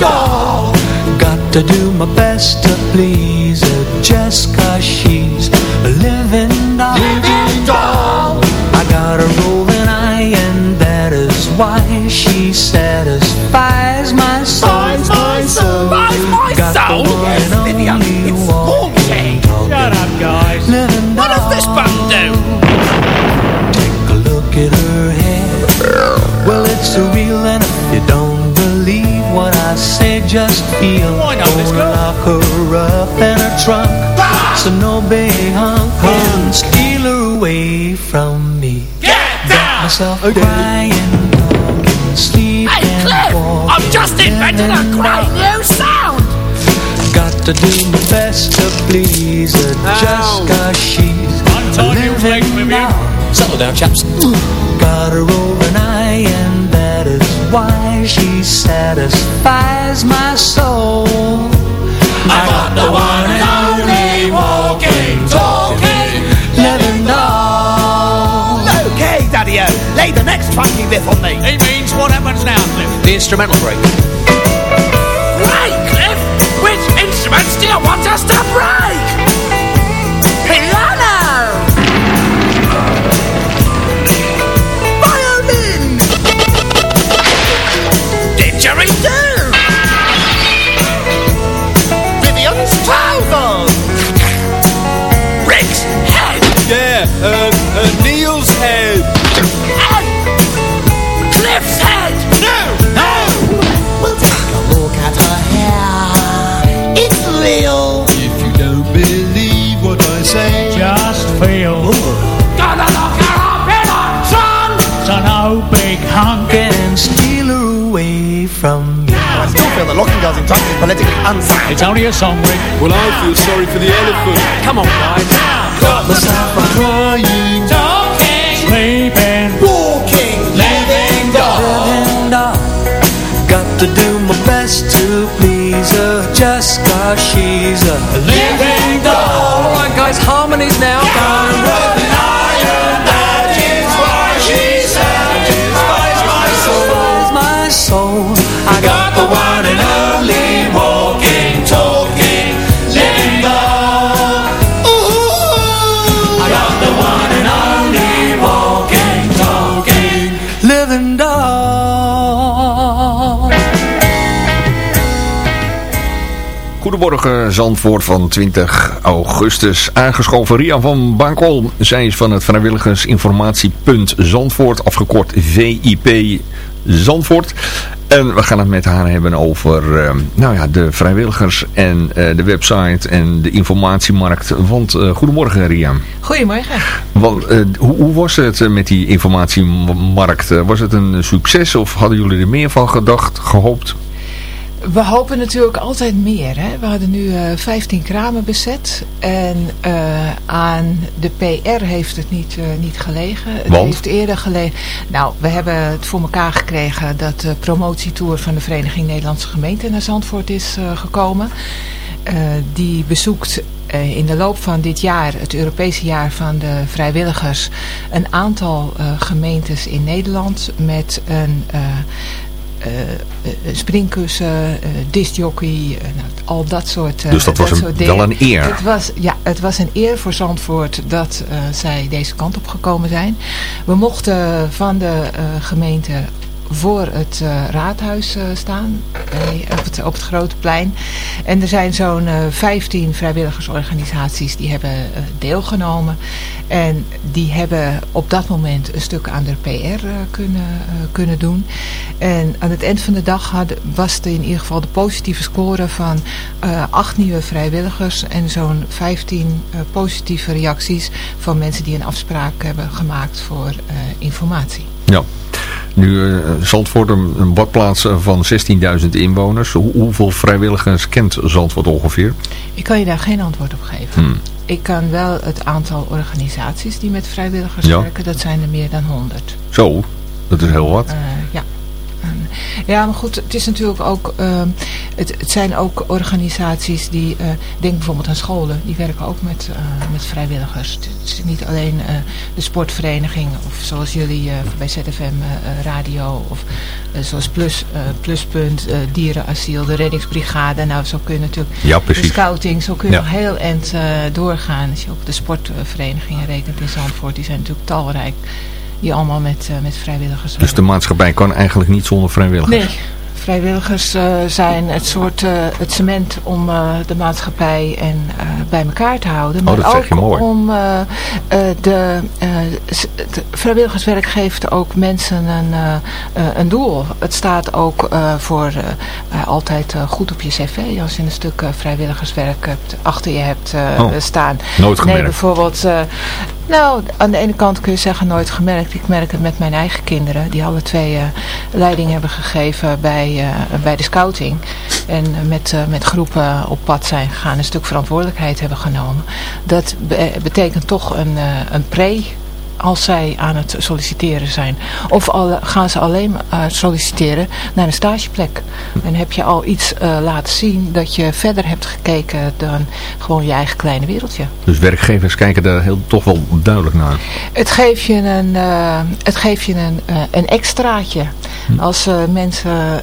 [SPEAKER 12] doll.
[SPEAKER 7] Got to do my best to please her just cause she's a living doll.
[SPEAKER 12] Living doll.
[SPEAKER 7] I got a why she satisfies my soul.
[SPEAKER 12] My soul. Buys my
[SPEAKER 7] Got
[SPEAKER 12] soul.
[SPEAKER 7] the
[SPEAKER 12] Yes, Vivian,
[SPEAKER 7] only
[SPEAKER 12] it's haunting.
[SPEAKER 10] Shut up, guys.
[SPEAKER 3] What does this button do?
[SPEAKER 7] Take a look at her hair Well, it's surreal and if you don't believe what I say Just feel
[SPEAKER 10] this
[SPEAKER 7] Gonna
[SPEAKER 10] girl.
[SPEAKER 7] lock her up in her trunk ah! So no big hunk steal her away from me
[SPEAKER 3] Get down!
[SPEAKER 7] Myself crying, talking, sleeping,
[SPEAKER 3] Hey, Cliff! I've just invented a great new sound!
[SPEAKER 7] Got to do my best to please her Just cause she's
[SPEAKER 10] Untie Neil's legs,
[SPEAKER 7] living
[SPEAKER 10] Vivian.
[SPEAKER 7] doll.
[SPEAKER 10] Settle down, chaps.
[SPEAKER 7] Got her over an eye and that is why she satisfies my soul I got the one and only walking, talking,
[SPEAKER 12] funky riff on me.
[SPEAKER 10] He means what happens now, Cliff? The instrumental break.
[SPEAKER 3] Right, Cliff! Which instruments do you want us to break?
[SPEAKER 12] Talking girls in is politically unsound.
[SPEAKER 10] It's only a song, Rick.
[SPEAKER 11] Well, I feel sorry for the elephant.
[SPEAKER 10] Come on, guys.
[SPEAKER 11] Got myself a crying,
[SPEAKER 10] Talking. Sleeping.
[SPEAKER 11] walking, living dog.
[SPEAKER 7] Living doll. Got to do my best to please her just cause she's a
[SPEAKER 10] Living doll.
[SPEAKER 7] Alright guys, harmonies now. Satisfies
[SPEAKER 5] Goedemorgen Zandvoort van 20 augustus. Aangeschoven Rian van Bankel. Zij is van het vrijwilligersinformatiepunt Zandvoort, afgekort VIP Zandvoort. En we gaan het met haar hebben over eh, nou ja, de vrijwilligers en eh, de website en de informatiemarkt. Want eh, goedemorgen Rian.
[SPEAKER 13] Goedemorgen.
[SPEAKER 5] Want, eh, hoe, hoe was het met die informatiemarkt? Was het een succes of hadden jullie er meer van gedacht, gehoopt?
[SPEAKER 13] We hopen natuurlijk altijd meer. Hè? We hadden nu eh 15 kramen bezet. En eh, aan de PR heeft het niet, eh, niet gelegen. Het
[SPEAKER 5] Want?
[SPEAKER 13] heeft eerder gelegen. Nou, we hebben het voor elkaar gekregen dat de promotietour van de Vereniging Nederlandse Gemeenten naar Zandvoort is eh, gekomen. Eh, die bezoekt eh, in de loop van dit jaar, het Europese jaar van de vrijwilligers, een aantal eh, gemeentes in Nederland met een... eh, eh, eh, springkussen, eh discjockey, eh, nou, al dat soort, eh,
[SPEAKER 5] Dus dat was een-
[SPEAKER 13] soort
[SPEAKER 5] wel een eer.
[SPEAKER 13] Het was, ja, het was een eer voor Zandvoort dat eh, zij deze kant op gekomen zijn. We mochten van de eh, gemeente voor het eh, raadhuis eh, staan, bij, op, het, op het grote plein. En er zijn zo'n eh 15 vrijwilligersorganisaties die hebben deelgenomen. En die hebben op dat moment een stuk aan de PR kunnen, kunnen doen. En aan het eind van de dag hadden, was er in ieder geval de positieve score van acht nieuwe vrijwilligers en zo'n 15 eh, positieve reacties van mensen die een afspraak hebben gemaakt voor informatie.
[SPEAKER 5] Ja. Nu, eh Zandvoort, een, een badplaats eh, van 16.000 inwoners. Hoe, hoeveel vrijwilligers kent Zandvoort ongeveer?
[SPEAKER 13] Ik kan je daar geen antwoord op geven.
[SPEAKER 5] Hmm.
[SPEAKER 13] Ik kan wel het aantal organisaties die met vrijwilligers
[SPEAKER 5] Ja.
[SPEAKER 13] werken, dat zijn er meer dan 100.
[SPEAKER 5] Zo, dat is heel wat.
[SPEAKER 13] Eh, ja. Ja, maar goed, het is natuurlijk ook, ehm, het, het zijn ook organisaties die, eh, denk bijvoorbeeld aan scholen, die werken ook met, eh, met vrijwilligers. Het is niet alleen eh, de sportvereniging of zoals jullie bij ZFM Radio of zoals Plus, Pluspunt, Dierenasiel, de reddingsbrigade. Nou, zo kun je natuurlijk,
[SPEAKER 5] Ja, precies.
[SPEAKER 13] de scouting, zo kun je
[SPEAKER 5] Ja.
[SPEAKER 13] nog heel eind doorgaan. Als je ook de sportverenigingen rekent in Zandvoort, die zijn natuurlijk talrijk. Die allemaal met, eh, met vrijwilligers
[SPEAKER 5] Dus de maatschappij kan eigenlijk niet zonder vrijwilligers.
[SPEAKER 13] Nee, vrijwilligers eh, zijn het soort eh, het cement om eh, de maatschappij en, bij elkaar te houden.
[SPEAKER 5] Oh,
[SPEAKER 13] Maar
[SPEAKER 5] dat
[SPEAKER 13] ook
[SPEAKER 5] zeg je mooi.
[SPEAKER 13] om de, het vrijwilligerswerk geeft ook mensen een, een doel. Het staat ook voor altijd goed op je cv. Als je een stuk vrijwilligerswerk hebt, achter je hebt
[SPEAKER 5] Oh,
[SPEAKER 13] staan.
[SPEAKER 5] nooit
[SPEAKER 13] Nee,
[SPEAKER 5] gemerkt.
[SPEAKER 13] bijvoorbeeld... eh, nou, aan de ene kant kun je zeggen nooit gemerkt. Ik merk het met mijn eigen kinderen. Die alle twee leiding hebben gegeven bij, eh, bij de scouting. En eh, met, eh, met groepen op pad zijn gegaan. Een stuk verantwoordelijkheid hebben genomen. Dat be- betekent toch een, een pre als zij aan het solliciteren zijn. Of al, gaan ze alleen solliciteren naar een stageplek. Dan heb je al iets uh, laten zien dat je verder hebt gekeken dan gewoon je eigen kleine wereldje.
[SPEAKER 5] Dus werkgevers kijken daar heel, toch wel duidelijk naar.
[SPEAKER 13] Het geeft je een, uh, het geeft je een, uh, een extraatje. Hm. Als mensen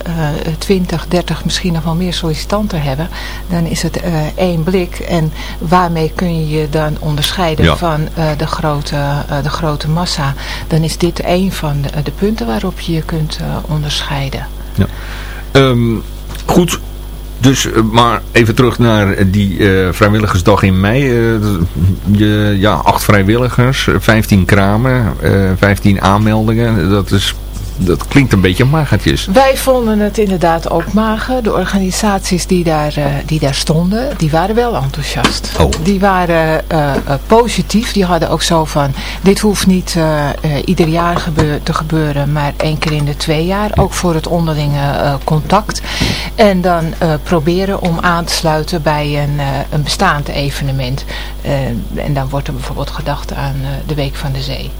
[SPEAKER 13] 20, 30, misschien nog wel meer sollicitanten hebben, dan is het één blik. En waarmee kun je je dan onderscheiden ja. van de, grote, de grote massa? Dan is dit een van de, punten waarop je je kunt uh, onderscheiden.
[SPEAKER 5] Ja. Um, goed, dus, maar even terug naar die uh, vrijwilligersdag in mei. Je, ja, acht vrijwilligers, 15 kramen, 15 aanmeldingen. Dat is dat klinkt een beetje magertjes.
[SPEAKER 13] Wij vonden het inderdaad ook mager. De organisaties die daar, eh, die daar stonden, die waren wel enthousiast.
[SPEAKER 5] Oh.
[SPEAKER 13] Die waren eh, eh, positief. Die hadden ook zo van, dit hoeft niet ieder jaar gebeur- te gebeuren, maar één keer in de twee jaar. Ook voor het onderlinge contact. En dan proberen om aan te sluiten bij een, een bestaand evenement. En dan wordt er bijvoorbeeld gedacht aan de Week van de Zee.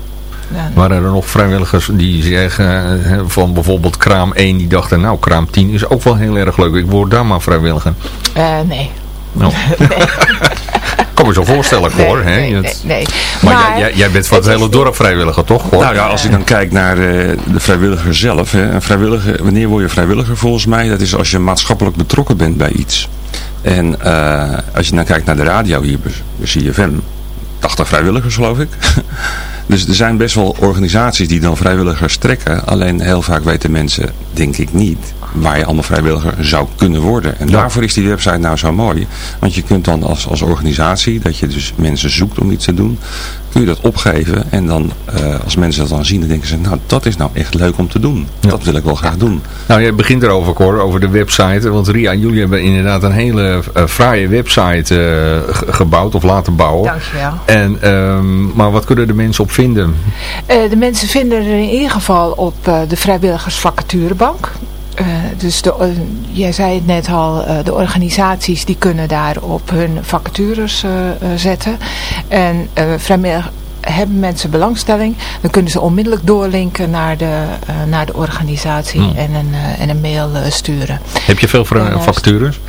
[SPEAKER 13] Dan-
[SPEAKER 5] Waren er nog vrijwilligers die zeggen eh, van bijvoorbeeld kraam 1 die dachten nou kraam 10 is ook wel heel erg leuk. Ik word daar maar vrijwilliger.
[SPEAKER 13] Eh, nee.
[SPEAKER 5] Nou. kan me zo voorstellen hoor. hè?
[SPEAKER 13] nee,
[SPEAKER 5] Het-
[SPEAKER 13] nee, nee.
[SPEAKER 5] Maar,
[SPEAKER 13] Maar
[SPEAKER 5] jij, jij- bent van het hele dorp vrijwilliger toch? Hoor?
[SPEAKER 6] Nou ja, als ik dan kijk naar eh, de vrijwilliger zelf. Hè, een vrijwilliger, wanneer word je vrijwilliger volgens mij? Dat is als je maatschappelijk betrokken bent bij iets. En eh, als je dan kijkt naar de radio hier bij bij CFM. 80 vrijwilligers geloof ik. Dus er zijn best wel organisaties die dan vrijwilligers trekken. Alleen heel vaak weten mensen, denk ik niet, waar je allemaal vrijwilliger zou kunnen worden. En daarvoor is die website nou zo mooi. Want je kunt dan als, als organisatie, dat je dus mensen zoekt om iets te doen, kun je dat opgeven. En dan, eh, als mensen dat dan zien, dan denken ze, nou dat is nou echt leuk om te doen. Dat wil ik wel graag doen.
[SPEAKER 5] Nou, jij begint erover, Cor, over de website. Want Ria en jullie hebben inderdaad een hele eh, fraaie website eh, ge- gebouwd of laten bouwen.
[SPEAKER 13] Dankjewel.
[SPEAKER 5] En, ehm, maar wat kunnen de mensen op vinden?
[SPEAKER 13] Eh, de mensen vinden er in ieder geval op eh, de vrijwilligersvacaturebank. Eh, dus de, jij zei het net al, de organisaties die kunnen daar op hun vacatures zetten. En vrijwillig- hebben mensen belangstelling, dan kunnen ze onmiddellijk doorlinken naar de, naar de organisatie
[SPEAKER 5] Hmm.
[SPEAKER 13] en, een, en een mail sturen.
[SPEAKER 5] Heb je veel vacatures?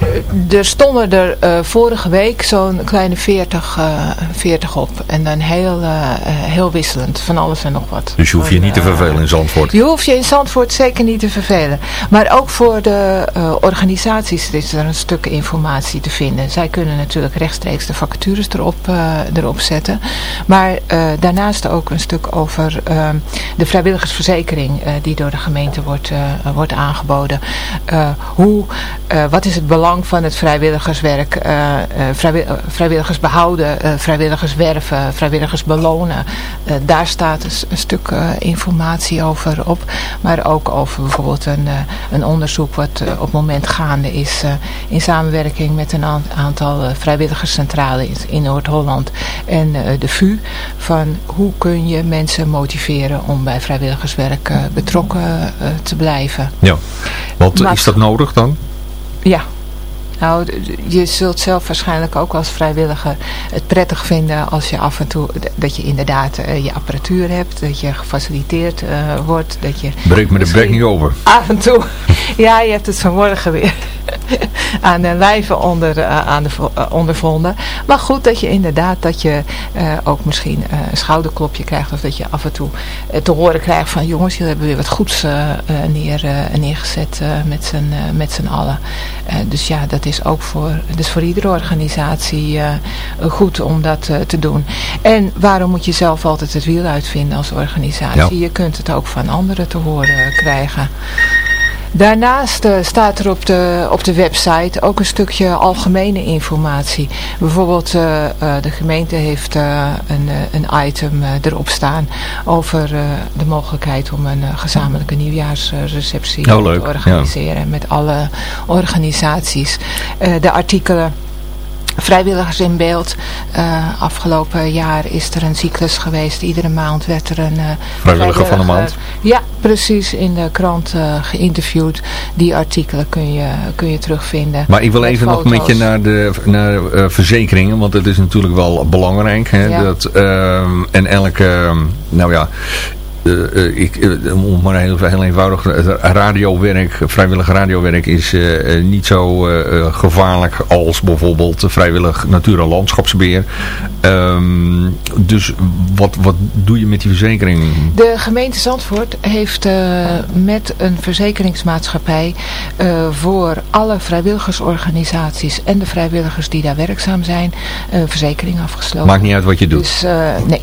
[SPEAKER 13] Eh, er stonden er eh, vorige week zo'n kleine 40, eh 40 op. En dan heel, eh, eh, heel wisselend, van alles en nog wat.
[SPEAKER 5] Dus je hoeft je niet te
[SPEAKER 13] eh,
[SPEAKER 5] vervelen in Zandvoort.
[SPEAKER 13] Je hoeft je in Zandvoort zeker niet te vervelen. Maar ook voor de eh, organisaties is er een stuk informatie te vinden. Zij kunnen natuurlijk rechtstreeks de vacatures erop, eh, erop zetten. Maar eh, daarnaast ook een stuk over eh, de vrijwilligersverzekering eh, die door de gemeente wordt, eh, wordt aangeboden. Eh, hoe, eh, wat is het belang van het vrijwilligerswerk? eh, eh, eh, vrijwilligers behouden, eh, vrijwilligers werven, vrijwilligers belonen. Daar staat een, stuk informatie over op. Maar ook over bijvoorbeeld een, een onderzoek wat op het moment gaande is. in samenwerking met een aan- aantal vrijwilligerscentrales in, Noord-Holland. En de VU. Van hoe kun je mensen motiveren om bij vrijwilligerswerk betrokken te blijven.
[SPEAKER 5] Ja. Want is dat nodig dan?
[SPEAKER 13] Ja. Nou, je zult zelf waarschijnlijk ook als vrijwilliger het prettig vinden als je af en toe, dat je inderdaad eh, je apparatuur hebt, dat je gefaciliteerd eh, wordt, dat je...
[SPEAKER 5] Breek me de bek niet over.
[SPEAKER 13] Af en toe, ja, je hebt het vanmorgen weer aan de lijve onder, eh, aan de, eh, ondervonden. Maar goed, dat je inderdaad, dat je eh, ook misschien een schouderklopje krijgt of dat je af en toe te horen krijgt van jongens, jullie hebben weer wat goeds neer, neergezet met z'n met z'n allen. Dus ja, dat is ook voor, dus voor iedere organisatie goed om dat te doen. En waarom moet je zelf altijd het wiel uitvinden als organisatie?
[SPEAKER 5] Ja.
[SPEAKER 13] Je kunt het ook van anderen te horen krijgen. Daarnaast eh, staat er op de, op de website ook een stukje algemene informatie. Bijvoorbeeld eh, eh, de gemeente heeft een, een item erop staan over de mogelijkheid om een gezamenlijke nieuwjaarsreceptie
[SPEAKER 5] Oh,
[SPEAKER 13] te organiseren met alle organisaties. De artikelen Vrijwilligers in beeld. Eh, afgelopen jaar is er een cyclus geweest. Iedere maand werd er een... eh,
[SPEAKER 5] Vrijwilliger van de
[SPEAKER 13] vrijwilliger- Ja, precies. In de krant eh, geïnterviewd. Die artikelen kun je, kun je terugvinden.
[SPEAKER 5] Maar ik wil even nog met je
[SPEAKER 13] foto's.
[SPEAKER 5] naar de naar, eh, verzekeringen, want dat is natuurlijk wel belangrijk. Hè,
[SPEAKER 13] Ja.
[SPEAKER 5] dat, ehm, en elke, nou ja, eh, eh, ik, eh, om maar heel, heel eenvoudig, radiowerk, vrijwillig radiowerk is eh, eh, niet zo eh, eh, gevaarlijk als bijvoorbeeld vrijwillig natuur- en landschapsbeheer. Ehm, dus wat, wat doe je met die verzekering?
[SPEAKER 13] De gemeente Zandvoort heeft eh, met een verzekeringsmaatschappij eh, voor alle vrijwilligersorganisaties en de vrijwilligers die daar werkzaam zijn, een verzekering afgesloten.
[SPEAKER 5] Maakt niet uit wat je doet.
[SPEAKER 13] Dus eh, nee.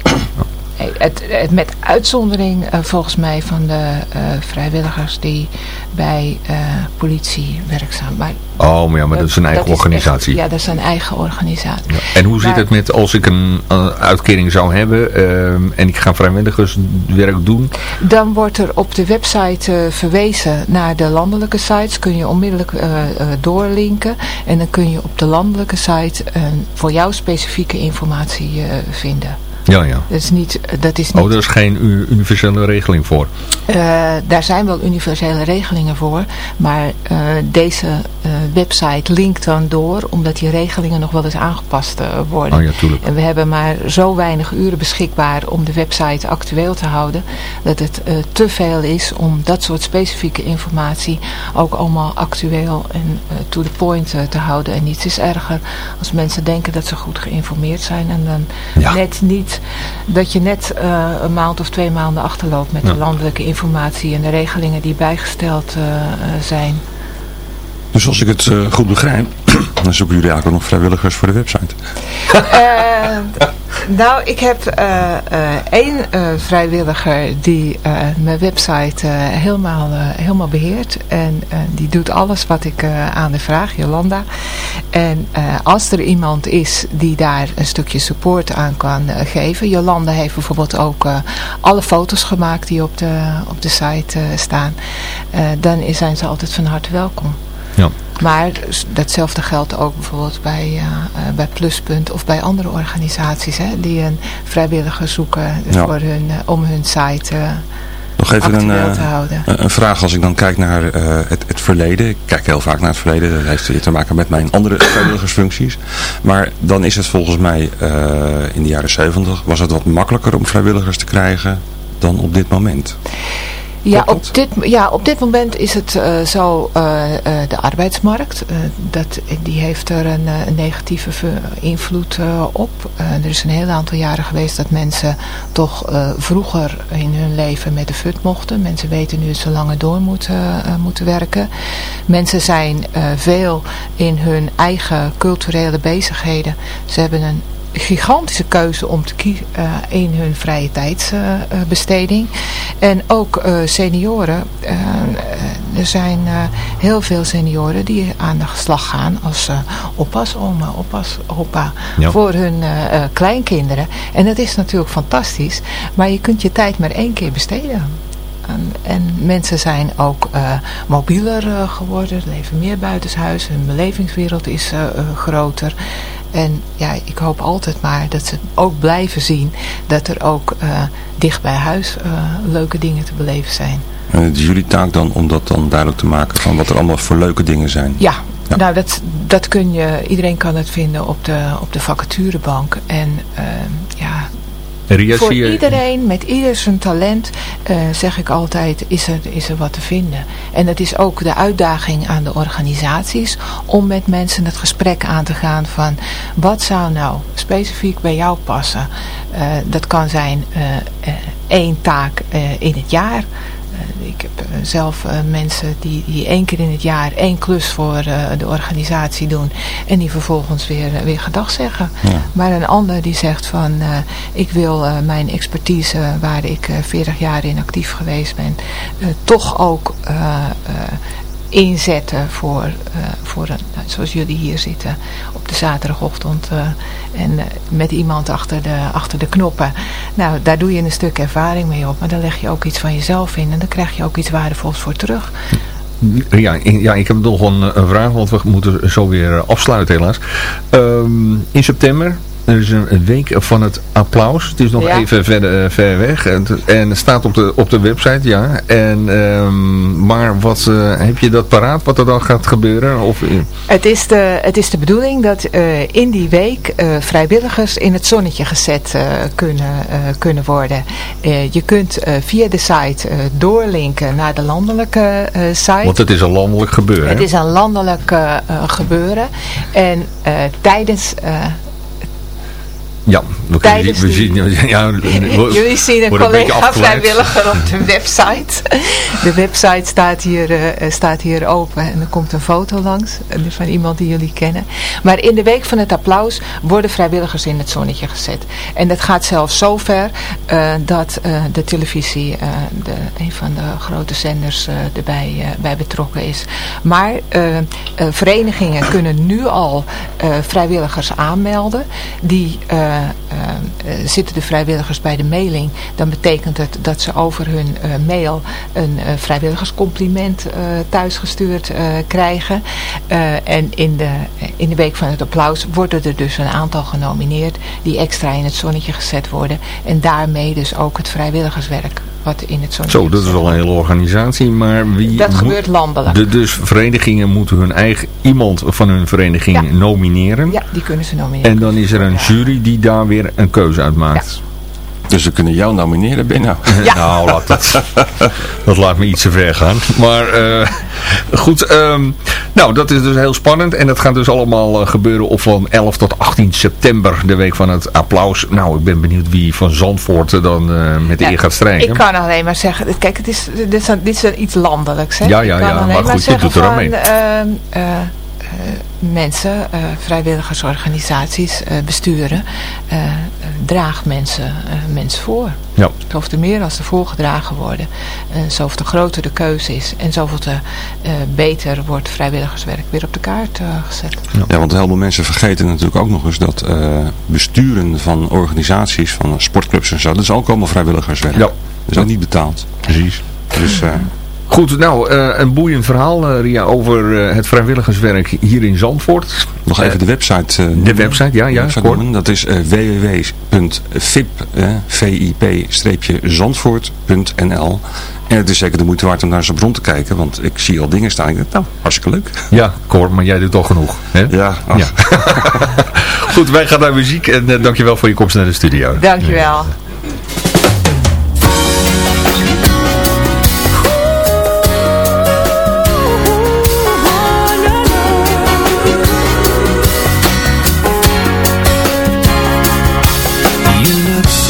[SPEAKER 13] Nee, het, het met uitzondering eh, volgens mij van de eh, vrijwilligers die bij eh, politie werkzaam zijn.
[SPEAKER 5] Oh, maar ja, maar dat is een eigen organisatie.
[SPEAKER 13] ja, dat is een eigen organisatie.
[SPEAKER 5] En hoe zit het met als ik een uitkering zou hebben ehm, en ik ga vrijwilligerswerk doen?
[SPEAKER 13] Dan wordt er op de website verwezen naar de landelijke sites. Kun je onmiddellijk doorlinken. En dan kun je op de landelijke site voor jou specifieke informatie vinden.
[SPEAKER 5] Ja, ja.
[SPEAKER 13] Dat is niet... Dat is niet
[SPEAKER 5] Oh, daar is geen universele regeling voor.
[SPEAKER 13] Eh, daar zijn wel universele regelingen voor, maar eh, deze eh, website linkt dan door, omdat die regelingen nog wel eens aangepast eh, worden.
[SPEAKER 5] Oh ja, tuurlijk.
[SPEAKER 13] En we hebben maar zo weinig uren beschikbaar om de website actueel te houden, dat het eh, te veel is om dat soort specifieke informatie ook allemaal actueel en eh, to the point eh, te houden. En niets is erger als mensen denken dat ze goed geïnformeerd zijn en dan
[SPEAKER 5] Ja.
[SPEAKER 13] net niet, dat je net eh, een maand of twee maanden achterloopt met
[SPEAKER 6] Ja.
[SPEAKER 13] de landelijke informatie en de regelingen die bijgesteld eh, zijn.
[SPEAKER 6] Dus als ik het eh, goed begrijp, dan zoeken jullie eigenlijk ook nog vrijwilligers voor de website.
[SPEAKER 13] Nou, ik heb eh, eh, één eh, vrijwilliger die mijn website helemaal, helemaal beheert. En die doet alles wat ik aan de vraag, Jolanda. En als er iemand is die daar een stukje support aan kan geven. Jolanda heeft bijvoorbeeld ook alle foto's gemaakt die op de, op de site staan. Dan zijn ze altijd van harte welkom.
[SPEAKER 5] Ja.
[SPEAKER 13] Maar s- datzelfde geldt ook bijvoorbeeld bij, eh, eh, bij Pluspunt of bij andere organisaties hè, die een vrijwilliger zoeken
[SPEAKER 6] Ja.
[SPEAKER 13] voor hun, eh, om hun site eh,
[SPEAKER 6] Nog even een,
[SPEAKER 13] te houden.
[SPEAKER 6] een- een vraag als ik dan kijk naar het, het verleden. Ik kijk heel vaak naar het verleden. Dat heeft weer te maken met mijn andere vrijwilligersfuncties. Maar dan is het volgens mij in de jaren 70 was het wat makkelijker om vrijwilligers te krijgen dan op dit moment.
[SPEAKER 13] Ja op, dit, ja, op dit moment is het eh, zo, eh, de arbeidsmarkt, dat, die heeft er een, een negatieve invloed op. Er is een heel aantal jaren geweest dat mensen toch vroeger in hun leven met de fut mochten. Mensen weten nu dat ze langer door moeten, moeten werken. Mensen zijn veel in hun eigen culturele bezigheden. Ze hebben een gigantische keuze om te kiezen eh, in hun vrije tijdsbesteding. en ook eh, senioren. eh, er zijn heel veel senioren die aan de slag gaan als oppasoma, oppasopa
[SPEAKER 5] Ja.
[SPEAKER 13] voor hun kleinkinderen. En dat is natuurlijk fantastisch. Maar je kunt je tijd maar één keer besteden. En, en mensen zijn ook eh, mobieler geworden, leven meer buitenshuis, hun belevingswereld is groter. En ja, ik hoop altijd maar dat ze ook blijven zien dat er ook eh, dicht bij huis eh, leuke dingen te beleven zijn.
[SPEAKER 6] En het is jullie taak dan om dat dan duidelijk te maken van wat er allemaal voor leuke dingen zijn.
[SPEAKER 13] Ja, nou dat, dat kun je, iedereen kan het vinden op de, op de vacaturebank. En eh, ja,
[SPEAKER 5] Ria,
[SPEAKER 13] voor
[SPEAKER 5] je-
[SPEAKER 13] iedereen, met ieder zijn talent, eh, zeg ik altijd, is er, is er wat te vinden. En het is ook de uitdaging aan de organisaties om met mensen het gesprek aan te gaan van wat zou nou specifiek bij jou passen. Eh, dat kan zijn eh, één taak in het jaar. Eh, ik heb eh, zelf eh, mensen die, die één keer in het jaar één klus voor de organisatie doen. En die vervolgens weer, weer gedag zeggen. Maar een ander die zegt van ik wil mijn expertise waar ik eh, 40 jaar in actief geweest ben. toch ook inzetten voor, eh, voor nou, zoals jullie hier zitten op de zaterdagochtend eh, en eh, met iemand achter de, achter de knoppen. Nou, daar doe je een stuk ervaring mee op, maar dan leg je ook iets van jezelf in en dan krijg je ook iets waardevols voor terug.
[SPEAKER 5] Ja, ja, ik heb nog een, een vraag, want we moeten zo weer afsluiten helaas. Ehm, in september, er is een, week van het applaus. Het is nog
[SPEAKER 13] Ja.
[SPEAKER 5] even ver, eh, ver weg. En, het- en staat op de, op de website, ja. En, ehm, maar wat, eh, heb je dat paraat, wat er dan gaat gebeuren? Of, eh,
[SPEAKER 13] Het is de, het is de bedoeling dat in die week vrijwilligers in het zonnetje gezet kunnen, kunnen worden. Je kunt via de site doorlinken naar de landelijke site.
[SPEAKER 5] want het is een landelijk gebeuren.
[SPEAKER 13] Het
[SPEAKER 5] hè?
[SPEAKER 13] is een landelijk gebeuren. En tijdens...
[SPEAKER 5] Ja, we,
[SPEAKER 13] Tijdens
[SPEAKER 5] we
[SPEAKER 13] die-
[SPEAKER 5] zien, ja, we-
[SPEAKER 13] Jullie zien een collega vrijwilliger op de website. De website staat hier, eh, staat hier open en er komt een foto langs eh, van iemand die jullie kennen. Maar in de week van het applaus worden vrijwilligers in het zonnetje gezet. En dat gaat zelfs zo ver eh, dat de televisie, de, een van de grote zenders, erbij bij betrokken is. Maar verenigingen kunnen nu al vrijwilligers aanmelden. Die zitten de vrijwilligers bij de mailing. Dan betekent het dat ze over hun eh, mail een eh, vrijwilligerscompliment eh, thuisgestuurd eh, krijgen. Eh, en in de, in de week van het applaus worden er dus een aantal genomineerd die extra in het zonnetje gezet worden. En daarmee dus ook het vrijwilligerswerk wat in het zonnetje
[SPEAKER 5] Zo, dat is wel een hele organisatie, maar wie...
[SPEAKER 13] Dat
[SPEAKER 5] moet-
[SPEAKER 13] gebeurt landelijk.
[SPEAKER 5] De, dus verenigingen moeten hun eigen, iemand van hun vereniging nomineren.
[SPEAKER 13] Ja, die kunnen ze nomineren.
[SPEAKER 5] En dan is er een jury die daar weer een keuze uit maakt.
[SPEAKER 6] Dus we kunnen jou nomineren, Benno.
[SPEAKER 5] Nou, laat dat, dat laat me iets te ver gaan. Maar eh, goed, ehm, nou dat is dus heel spannend. En dat gaat dus allemaal eh, gebeuren op van 11 tot 18 september, de week van het applaus. Nou, ik ben benieuwd wie van Zandvoort dan eh, met de
[SPEAKER 13] Ja,
[SPEAKER 5] eer gaat strijken.
[SPEAKER 13] Ik kan alleen maar zeggen, kijk, het is, dit, is, dit is iets landelijks. Hè?
[SPEAKER 5] Ja, ja, ja, maar
[SPEAKER 13] maar,
[SPEAKER 5] goed, je
[SPEAKER 13] zeggen
[SPEAKER 5] doet er aan mee.
[SPEAKER 13] eh, mensen, eh, vrijwilligersorganisaties, eh, besturen, eh, eh, draag mensen, eh, mensen voor.
[SPEAKER 5] Ja.
[SPEAKER 13] Zoveel te meer als er voorgedragen worden, uh, zoveel te groter de keuze is en zoveel te eh, beter wordt vrijwilligerswerk weer op de kaart eh, gezet.
[SPEAKER 6] Ja, want heel veel mensen vergeten natuurlijk ook nog eens dat eh, besturen van organisaties, van sportclubs en zo, dat is ook allemaal vrijwilligerswerk.
[SPEAKER 5] Ja.
[SPEAKER 6] Dat is ook niet betaald.
[SPEAKER 5] Precies.
[SPEAKER 6] Dus, eh,
[SPEAKER 5] Goed, nou, eh, een boeiend verhaal, eh, Ria, over eh, het vrijwilligerswerk hier in Zandvoort.
[SPEAKER 6] nog even de website. eh,
[SPEAKER 5] De website, ja, ja,
[SPEAKER 6] website. Dat is www.vip-zandvoort.nl En het is zeker de moeite waard om naar eens op rond te kijken, want ik zie al dingen staan. Ik denk, nou, hartstikke leuk.
[SPEAKER 5] Ja, Cor, maar jij doet toch genoeg. Hè?
[SPEAKER 6] Ja, ach.
[SPEAKER 5] ja. Goed, wij gaan naar muziek en uh, dankjewel voor je komst naar de studio.
[SPEAKER 13] Dankjewel.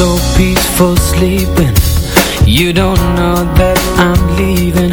[SPEAKER 14] So peaceful sleeping. You don't know that I'm leaving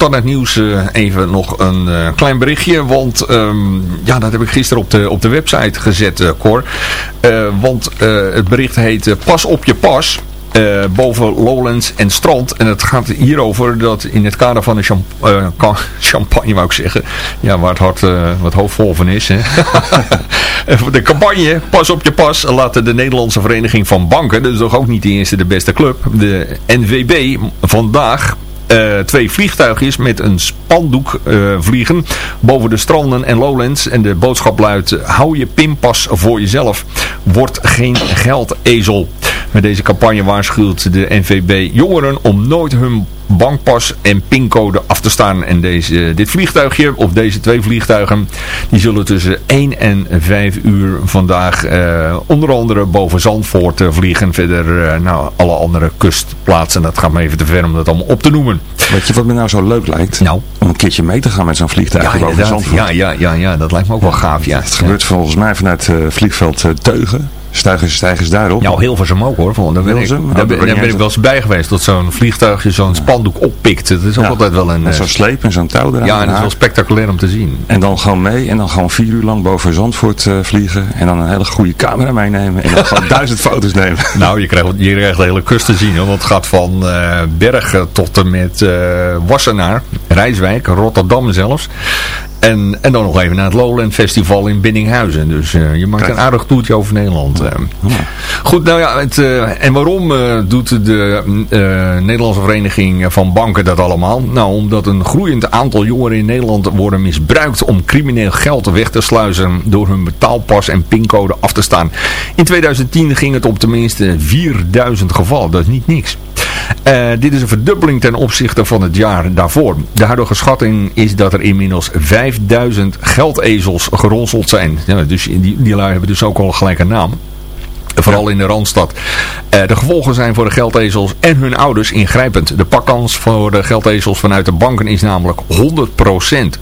[SPEAKER 5] tot het nieuws eh, even nog een eh, klein berichtje. Want ehm, ja, dat heb ik gisteren op de, op de website gezet, uh, Cor. want het bericht heet Pas op je pas. boven Lowlands en strand. En het gaat hierover dat in het kader van de champagne, wou ik zeggen. Ja, waar het hart wat hoofdvol van is. Hè. de campagne Pas op je pas laten de Nederlandse Vereniging van Banken. Is toch ook niet de eerste de beste club. De NVB vandaag uh, twee vliegtuigjes met een spandoek uh, vliegen boven de stranden en lowlands. En de boodschap luidt, hou je pinpas voor jezelf. Word geen geldezel. Met deze campagne waarschuwt de NVB jongeren om nooit hun bankpas en pincode af te staan. En deze, dit vliegtuigje, of deze twee vliegtuigen, die zullen tussen 1 en 5 uur vandaag uh, onder andere boven Zandvoort uh, vliegen. Verder uh, nou, alle andere kustplaatsen. Dat gaat me even te ver om dat allemaal op te noemen.
[SPEAKER 6] Weet je wat me nou zo leuk lijkt?
[SPEAKER 5] Nou.
[SPEAKER 6] Om een keertje mee te gaan met zo'n vliegtuig
[SPEAKER 5] ja,
[SPEAKER 6] boven Zandvoort.
[SPEAKER 5] Ja, ja, ja, ja, dat lijkt me ook wel gaaf. Ja.
[SPEAKER 6] Het gebeurt volgens mij vanuit vliegveld Teugen. Stijgen ze daarop?
[SPEAKER 5] Nou, heel veel ook hoor. Daar ben, ik, daar, ben, daar ben ik wel eens bij geweest. Dat zo'n vliegtuigje zo'n spandoek oppikt. Dat is ook altijd wel een...
[SPEAKER 6] Zo'n sleep en zo'n touw eraan.
[SPEAKER 5] Ja, en dat is wel spectaculair om te zien.
[SPEAKER 6] En dan gewoon mee. En dan gewoon vier uur lang boven Zandvoort uh, vliegen. En dan een hele goede camera meenemen. En dan gewoon duizend foto's nemen.
[SPEAKER 5] Nou, je krijgt, je krijgt de hele kust te zien. Hoor. Want het gaat van uh, Bergen tot en met uh, Wassenaar. Rijswijk, Rotterdam zelfs. En, en dan nog even naar het Lowland Festival in Biddinghuizen. Dus uh, je maakt een aardig toertje over Nederland. Uh. Goed, nou ja, het, uh, en waarom doet de Nederlandse Vereniging van Banken dat allemaal? Nou, omdat een groeiend aantal jongeren in Nederland worden misbruikt om crimineel geld weg te sluizen door hun betaalpas en pincode af te staan. In 2010 ging het om tenminste 4000 gevallen. Dat is niet niks. Uh, dit is een verdubbeling ten opzichte van het jaar daarvoor. De huidige schatting is dat er inmiddels 5000 geldezels geronseld zijn. Dus die, die lui hebben dus ook al gelijk een naam. Vooral in de Randstad. Uh, de gevolgen zijn voor de geldezels en hun ouders ingrijpend. De pakkans voor de geldezels vanuit de banken is namelijk 100%.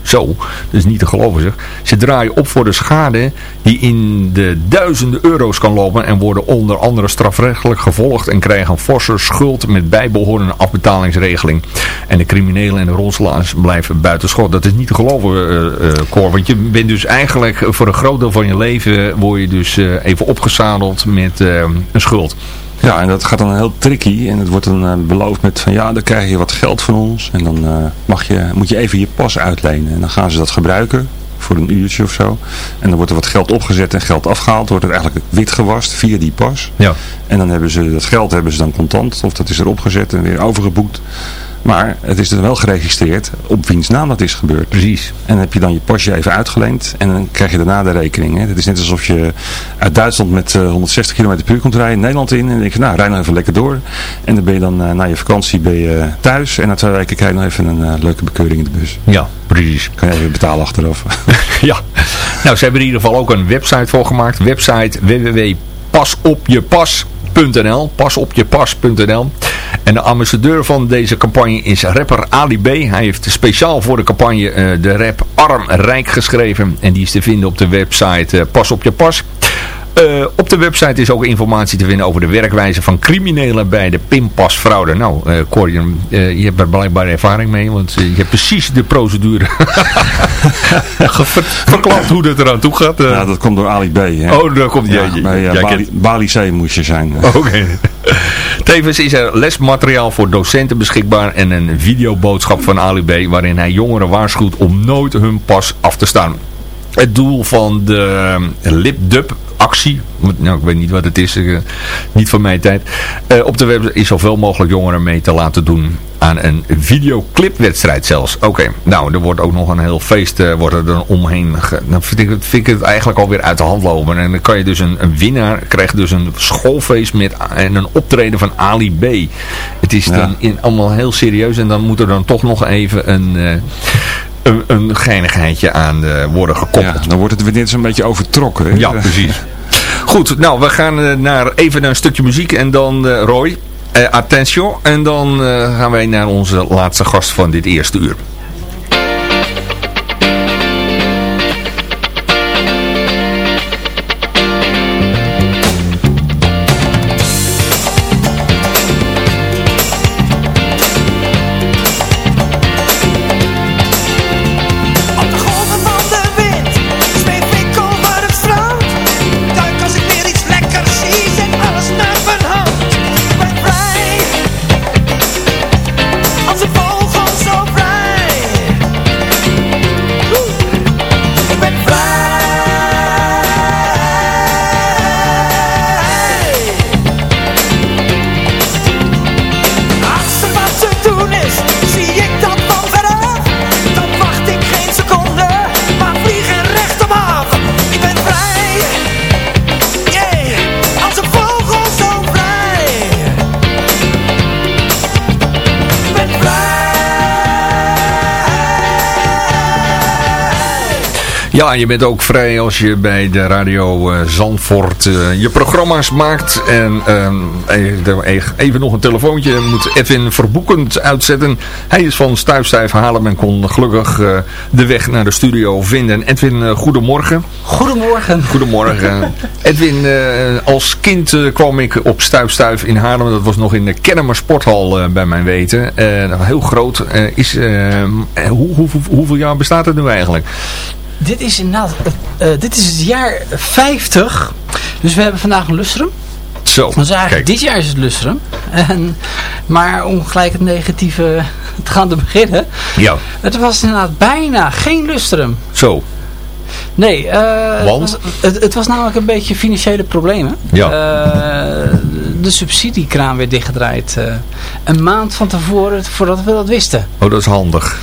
[SPEAKER 5] Zo, dat is niet te geloven zeg. Ze draaien op voor de schade die in de duizenden euro's kan lopen en worden onder andere strafrechtelijk gevolgd en krijgen een forse schuld met bijbehorende afbetalingsregeling. En de criminelen en de ronselaars blijven buitenschot. Dat is niet te geloven, uh, uh, Cor, want je bent dus eigenlijk voor een groot deel van je leven word je dus even opgezadeld met uh, een schuld.
[SPEAKER 6] Ja, en dat gaat dan heel tricky. En het wordt dan uh, beloofd met van ja, dan krijg je wat geld van ons. En dan uh, mag je, moet je even je pas uitlenen. En dan gaan ze dat gebruiken voor een uurtje of zo. En dan wordt er wat geld opgezet en geld afgehaald. Wordt het eigenlijk wit gewast via die pas.
[SPEAKER 5] Ja.
[SPEAKER 6] En dan hebben ze dat geld hebben ze dan contant. Of dat is erop gezet en weer overgeboekt. Maar het is dan wel geregistreerd op wiens naam dat is gebeurd.
[SPEAKER 5] Precies.
[SPEAKER 6] En dan heb je dan je pasje even uitgeleend en dan krijg je daarna de rekening. Het is net alsof je uit Duitsland met 160 km per uur komt rijden, Nederland in. En dan denk je, nou, rij nou even lekker door. En dan ben je dan uh, na je vakantie ben je thuis. En na twee weken krijg je nog even een uh, leuke bekeuring in de bus.
[SPEAKER 5] Ja, precies.
[SPEAKER 6] Kan je even betalen achteraf.
[SPEAKER 5] ja. Nou, ze hebben in ieder geval ook een website voor gemaakt. Website www.pasopjepas.nl Pasopjepas.nl en de ambassadeur van deze campagne is rapper Ali B. Hij heeft speciaal voor de campagne uh, de rap Arm Rijk geschreven. En die is te vinden op de website uh, Pas op je pas. Uh, op de website is ook informatie te vinden over de werkwijze van criminelen bij de pinpasfraude. Nou, uh, je, uh, je hebt er blijkbaar ervaring mee, want je hebt precies de procedure verklapt hoe dat eraan toe gaat.
[SPEAKER 6] Ja, dat komt door Ali B. Hè?
[SPEAKER 5] Oh, daar komt
[SPEAKER 6] ja, je, bij, Bali, Bali C moest je zijn.
[SPEAKER 5] Oké. Okay. Tevens is er lesmateriaal voor docenten beschikbaar en een videoboodschap van Ali B. waarin hij jongeren waarschuwt om nooit hun pas af te staan. Het doel van de lipdub actie, nou ik weet niet wat het is, uh, niet van mijn tijd, uh, op de website is zoveel mogelijk jongeren mee te laten doen aan een videoclipwedstrijd zelfs. Oké, okay. nou er wordt ook nog een heel feest uh, wordt er dan omheen. Dan vind ik, het, vind ik het eigenlijk alweer uit de hand lopen. En dan kan je dus een, een winnaar, krijgt dus een schoolfeest met en een optreden van Ali B. Het is ja. dan in, allemaal heel serieus en dan moet er dan toch nog even een een, een geinigheidje aan worden gekoppeld.
[SPEAKER 6] Ja, dan wordt het weer net zo'n beetje overtrokken. Hè?
[SPEAKER 5] Ja, precies. Goed, nou, we gaan uh, naar, even naar een stukje muziek en dan uh, Roy, attention. En dan gaan wij naar onze laatste gast van dit eerste uur. Ja, je bent ook vrij als je bij de radio uh, Zandvoort uh, je programma's maakt. En uh, even nog een telefoontje. Moet Edwin verboekend uitzetten. Hij is van Stuifstijf halen en kon gelukkig de weg naar de studio vinden. Edwin, goedemorgen.
[SPEAKER 14] Goedemorgen.
[SPEAKER 5] Goedemorgen. Edwin, als kind kwam ik op Stuifstijf in Haarlem. Dat was nog in de Kennemer Sporthal bij mijn weten. heel groot. is, hoe, hoe, hoeveel jaar bestaat het nu eigenlijk?
[SPEAKER 14] Dit is inderdaad, uh, dit is het jaar 50. Dus we hebben vandaag een lustrum.
[SPEAKER 5] Zo,
[SPEAKER 14] dus eigenlijk dit jaar is het lustrum. En, maar om gelijk het negatieve te gaan te beginnen.
[SPEAKER 5] Ja.
[SPEAKER 14] Het was inderdaad bijna geen lustrum.
[SPEAKER 5] Zo.
[SPEAKER 14] Nee, uh, het, was, het, het, was namelijk een beetje financiële problemen.
[SPEAKER 5] Ja.
[SPEAKER 14] Uh, de subsidiekraan weer dichtgedraaid. Uh, een maand van tevoren, voordat we dat wisten.
[SPEAKER 5] Oh, dat is handig.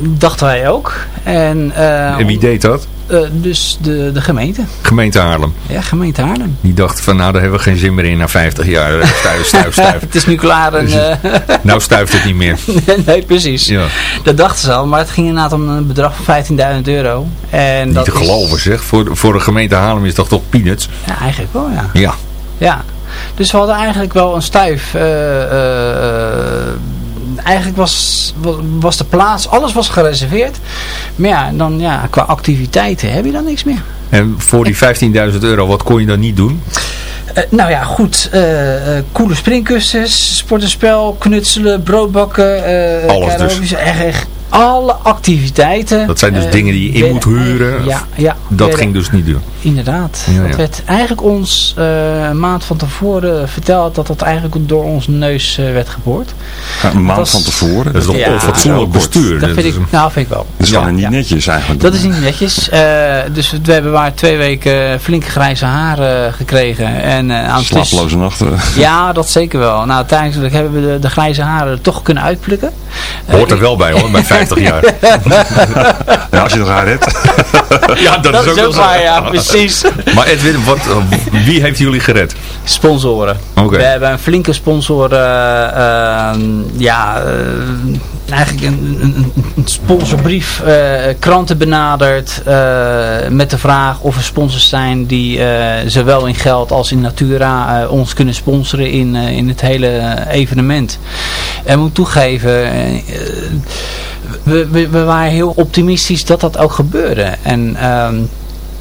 [SPEAKER 14] dachten wij ook. En,
[SPEAKER 5] en wie deed dat?
[SPEAKER 14] Dus de, de gemeente.
[SPEAKER 5] Gemeente Haarlem.
[SPEAKER 14] Ja, gemeente Haarlem.
[SPEAKER 5] Die dacht van nou daar hebben we geen zin meer in na 50 jaar. Stuif, stuif, stuif.
[SPEAKER 14] het is nu klaar. En, uh...
[SPEAKER 5] nou stuift het niet meer.
[SPEAKER 14] nee, precies.
[SPEAKER 5] Ja.
[SPEAKER 14] Dat dachten ze al. Maar het ging inderdaad om een bedrag van 15.000 euro. En
[SPEAKER 5] niet
[SPEAKER 14] dat
[SPEAKER 5] te
[SPEAKER 14] is...
[SPEAKER 5] geloven zeg. Voor, voor de gemeente Haarlem is dat toch peanuts?
[SPEAKER 14] Ja, eigenlijk wel ja.
[SPEAKER 5] Ja.
[SPEAKER 14] Ja. Dus we hadden eigenlijk wel een stuif... Uh, eigenlijk was, was de plaats, alles was gereserveerd. Maar ja, dan, ja, qua activiteiten heb je dan niks meer.
[SPEAKER 5] En voor die 15.000 euro, wat kon je dan niet doen?
[SPEAKER 14] Uh, nou ja, goed. Uh, uh, coole springkussens, sportenspel, knutselen, broodbakken.
[SPEAKER 5] Alles dus.
[SPEAKER 14] Echt, echt alle activiteiten.
[SPEAKER 5] Dat zijn dus dingen die je in moet huren.
[SPEAKER 14] Ja, ja.
[SPEAKER 5] Dat ging dus niet doen.
[SPEAKER 14] Inderdaad.
[SPEAKER 5] Ja,
[SPEAKER 14] dat
[SPEAKER 5] ja.
[SPEAKER 14] werd eigenlijk ons uh, een maand van tevoren verteld dat dat eigenlijk door ons neus uh, werd geboord.
[SPEAKER 6] Ja, een maand was, van tevoren?
[SPEAKER 5] Dat is toch onfatsoenlijk bestuur.
[SPEAKER 14] Dat vind ik, nou, vind ik wel.
[SPEAKER 6] Dat is wel niet netjes eigenlijk.
[SPEAKER 14] Dat is niet netjes. Uh, dus we hebben maar twee weken flinke grijze haren gekregen. En, aan
[SPEAKER 6] Slapeloze nachten.
[SPEAKER 14] Ja, dat zeker wel. Nou, uiteindelijk hebben we de, de grijze haren toch kunnen uitplukken.
[SPEAKER 5] Hoort er wel bij hoor, bij 50 jaar.
[SPEAKER 6] ja, als je nog haar hebt.
[SPEAKER 5] ja, dat,
[SPEAKER 14] dat
[SPEAKER 5] is ook,
[SPEAKER 14] is ook waar, ja, precies.
[SPEAKER 5] Maar Edwin, wat, wie heeft jullie gered?
[SPEAKER 14] Sponsoren.
[SPEAKER 5] Okay.
[SPEAKER 14] We hebben een flinke sponsor, uh, uh, ja, uh, eigenlijk een, een, een sponsorbrief, kranten benaderd met de vraag of er sponsors zijn die zowel in geld als in natura ons kunnen sponsoren in, in het hele evenement. En moet toegeven, we, we, we, waren heel optimistisch dat dat ook gebeurde. En uh,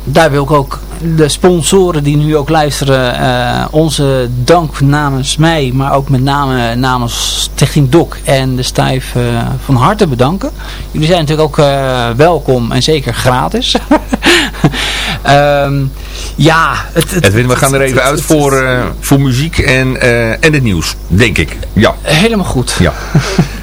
[SPEAKER 14] daar wil ik ook de sponsoren die nu ook luisteren, uh, onze dank namens mij, maar ook met name namens Stichting Dok en de Stijf uh, van harte bedanken. Jullie zijn natuurlijk ook uh, welkom en zeker gratis. um, ja, het, het,
[SPEAKER 5] Edwin, we gaan er even uit voor, voor muziek en, en het nieuws, denk ik. Ja.
[SPEAKER 14] Helemaal goed.
[SPEAKER 5] Ja.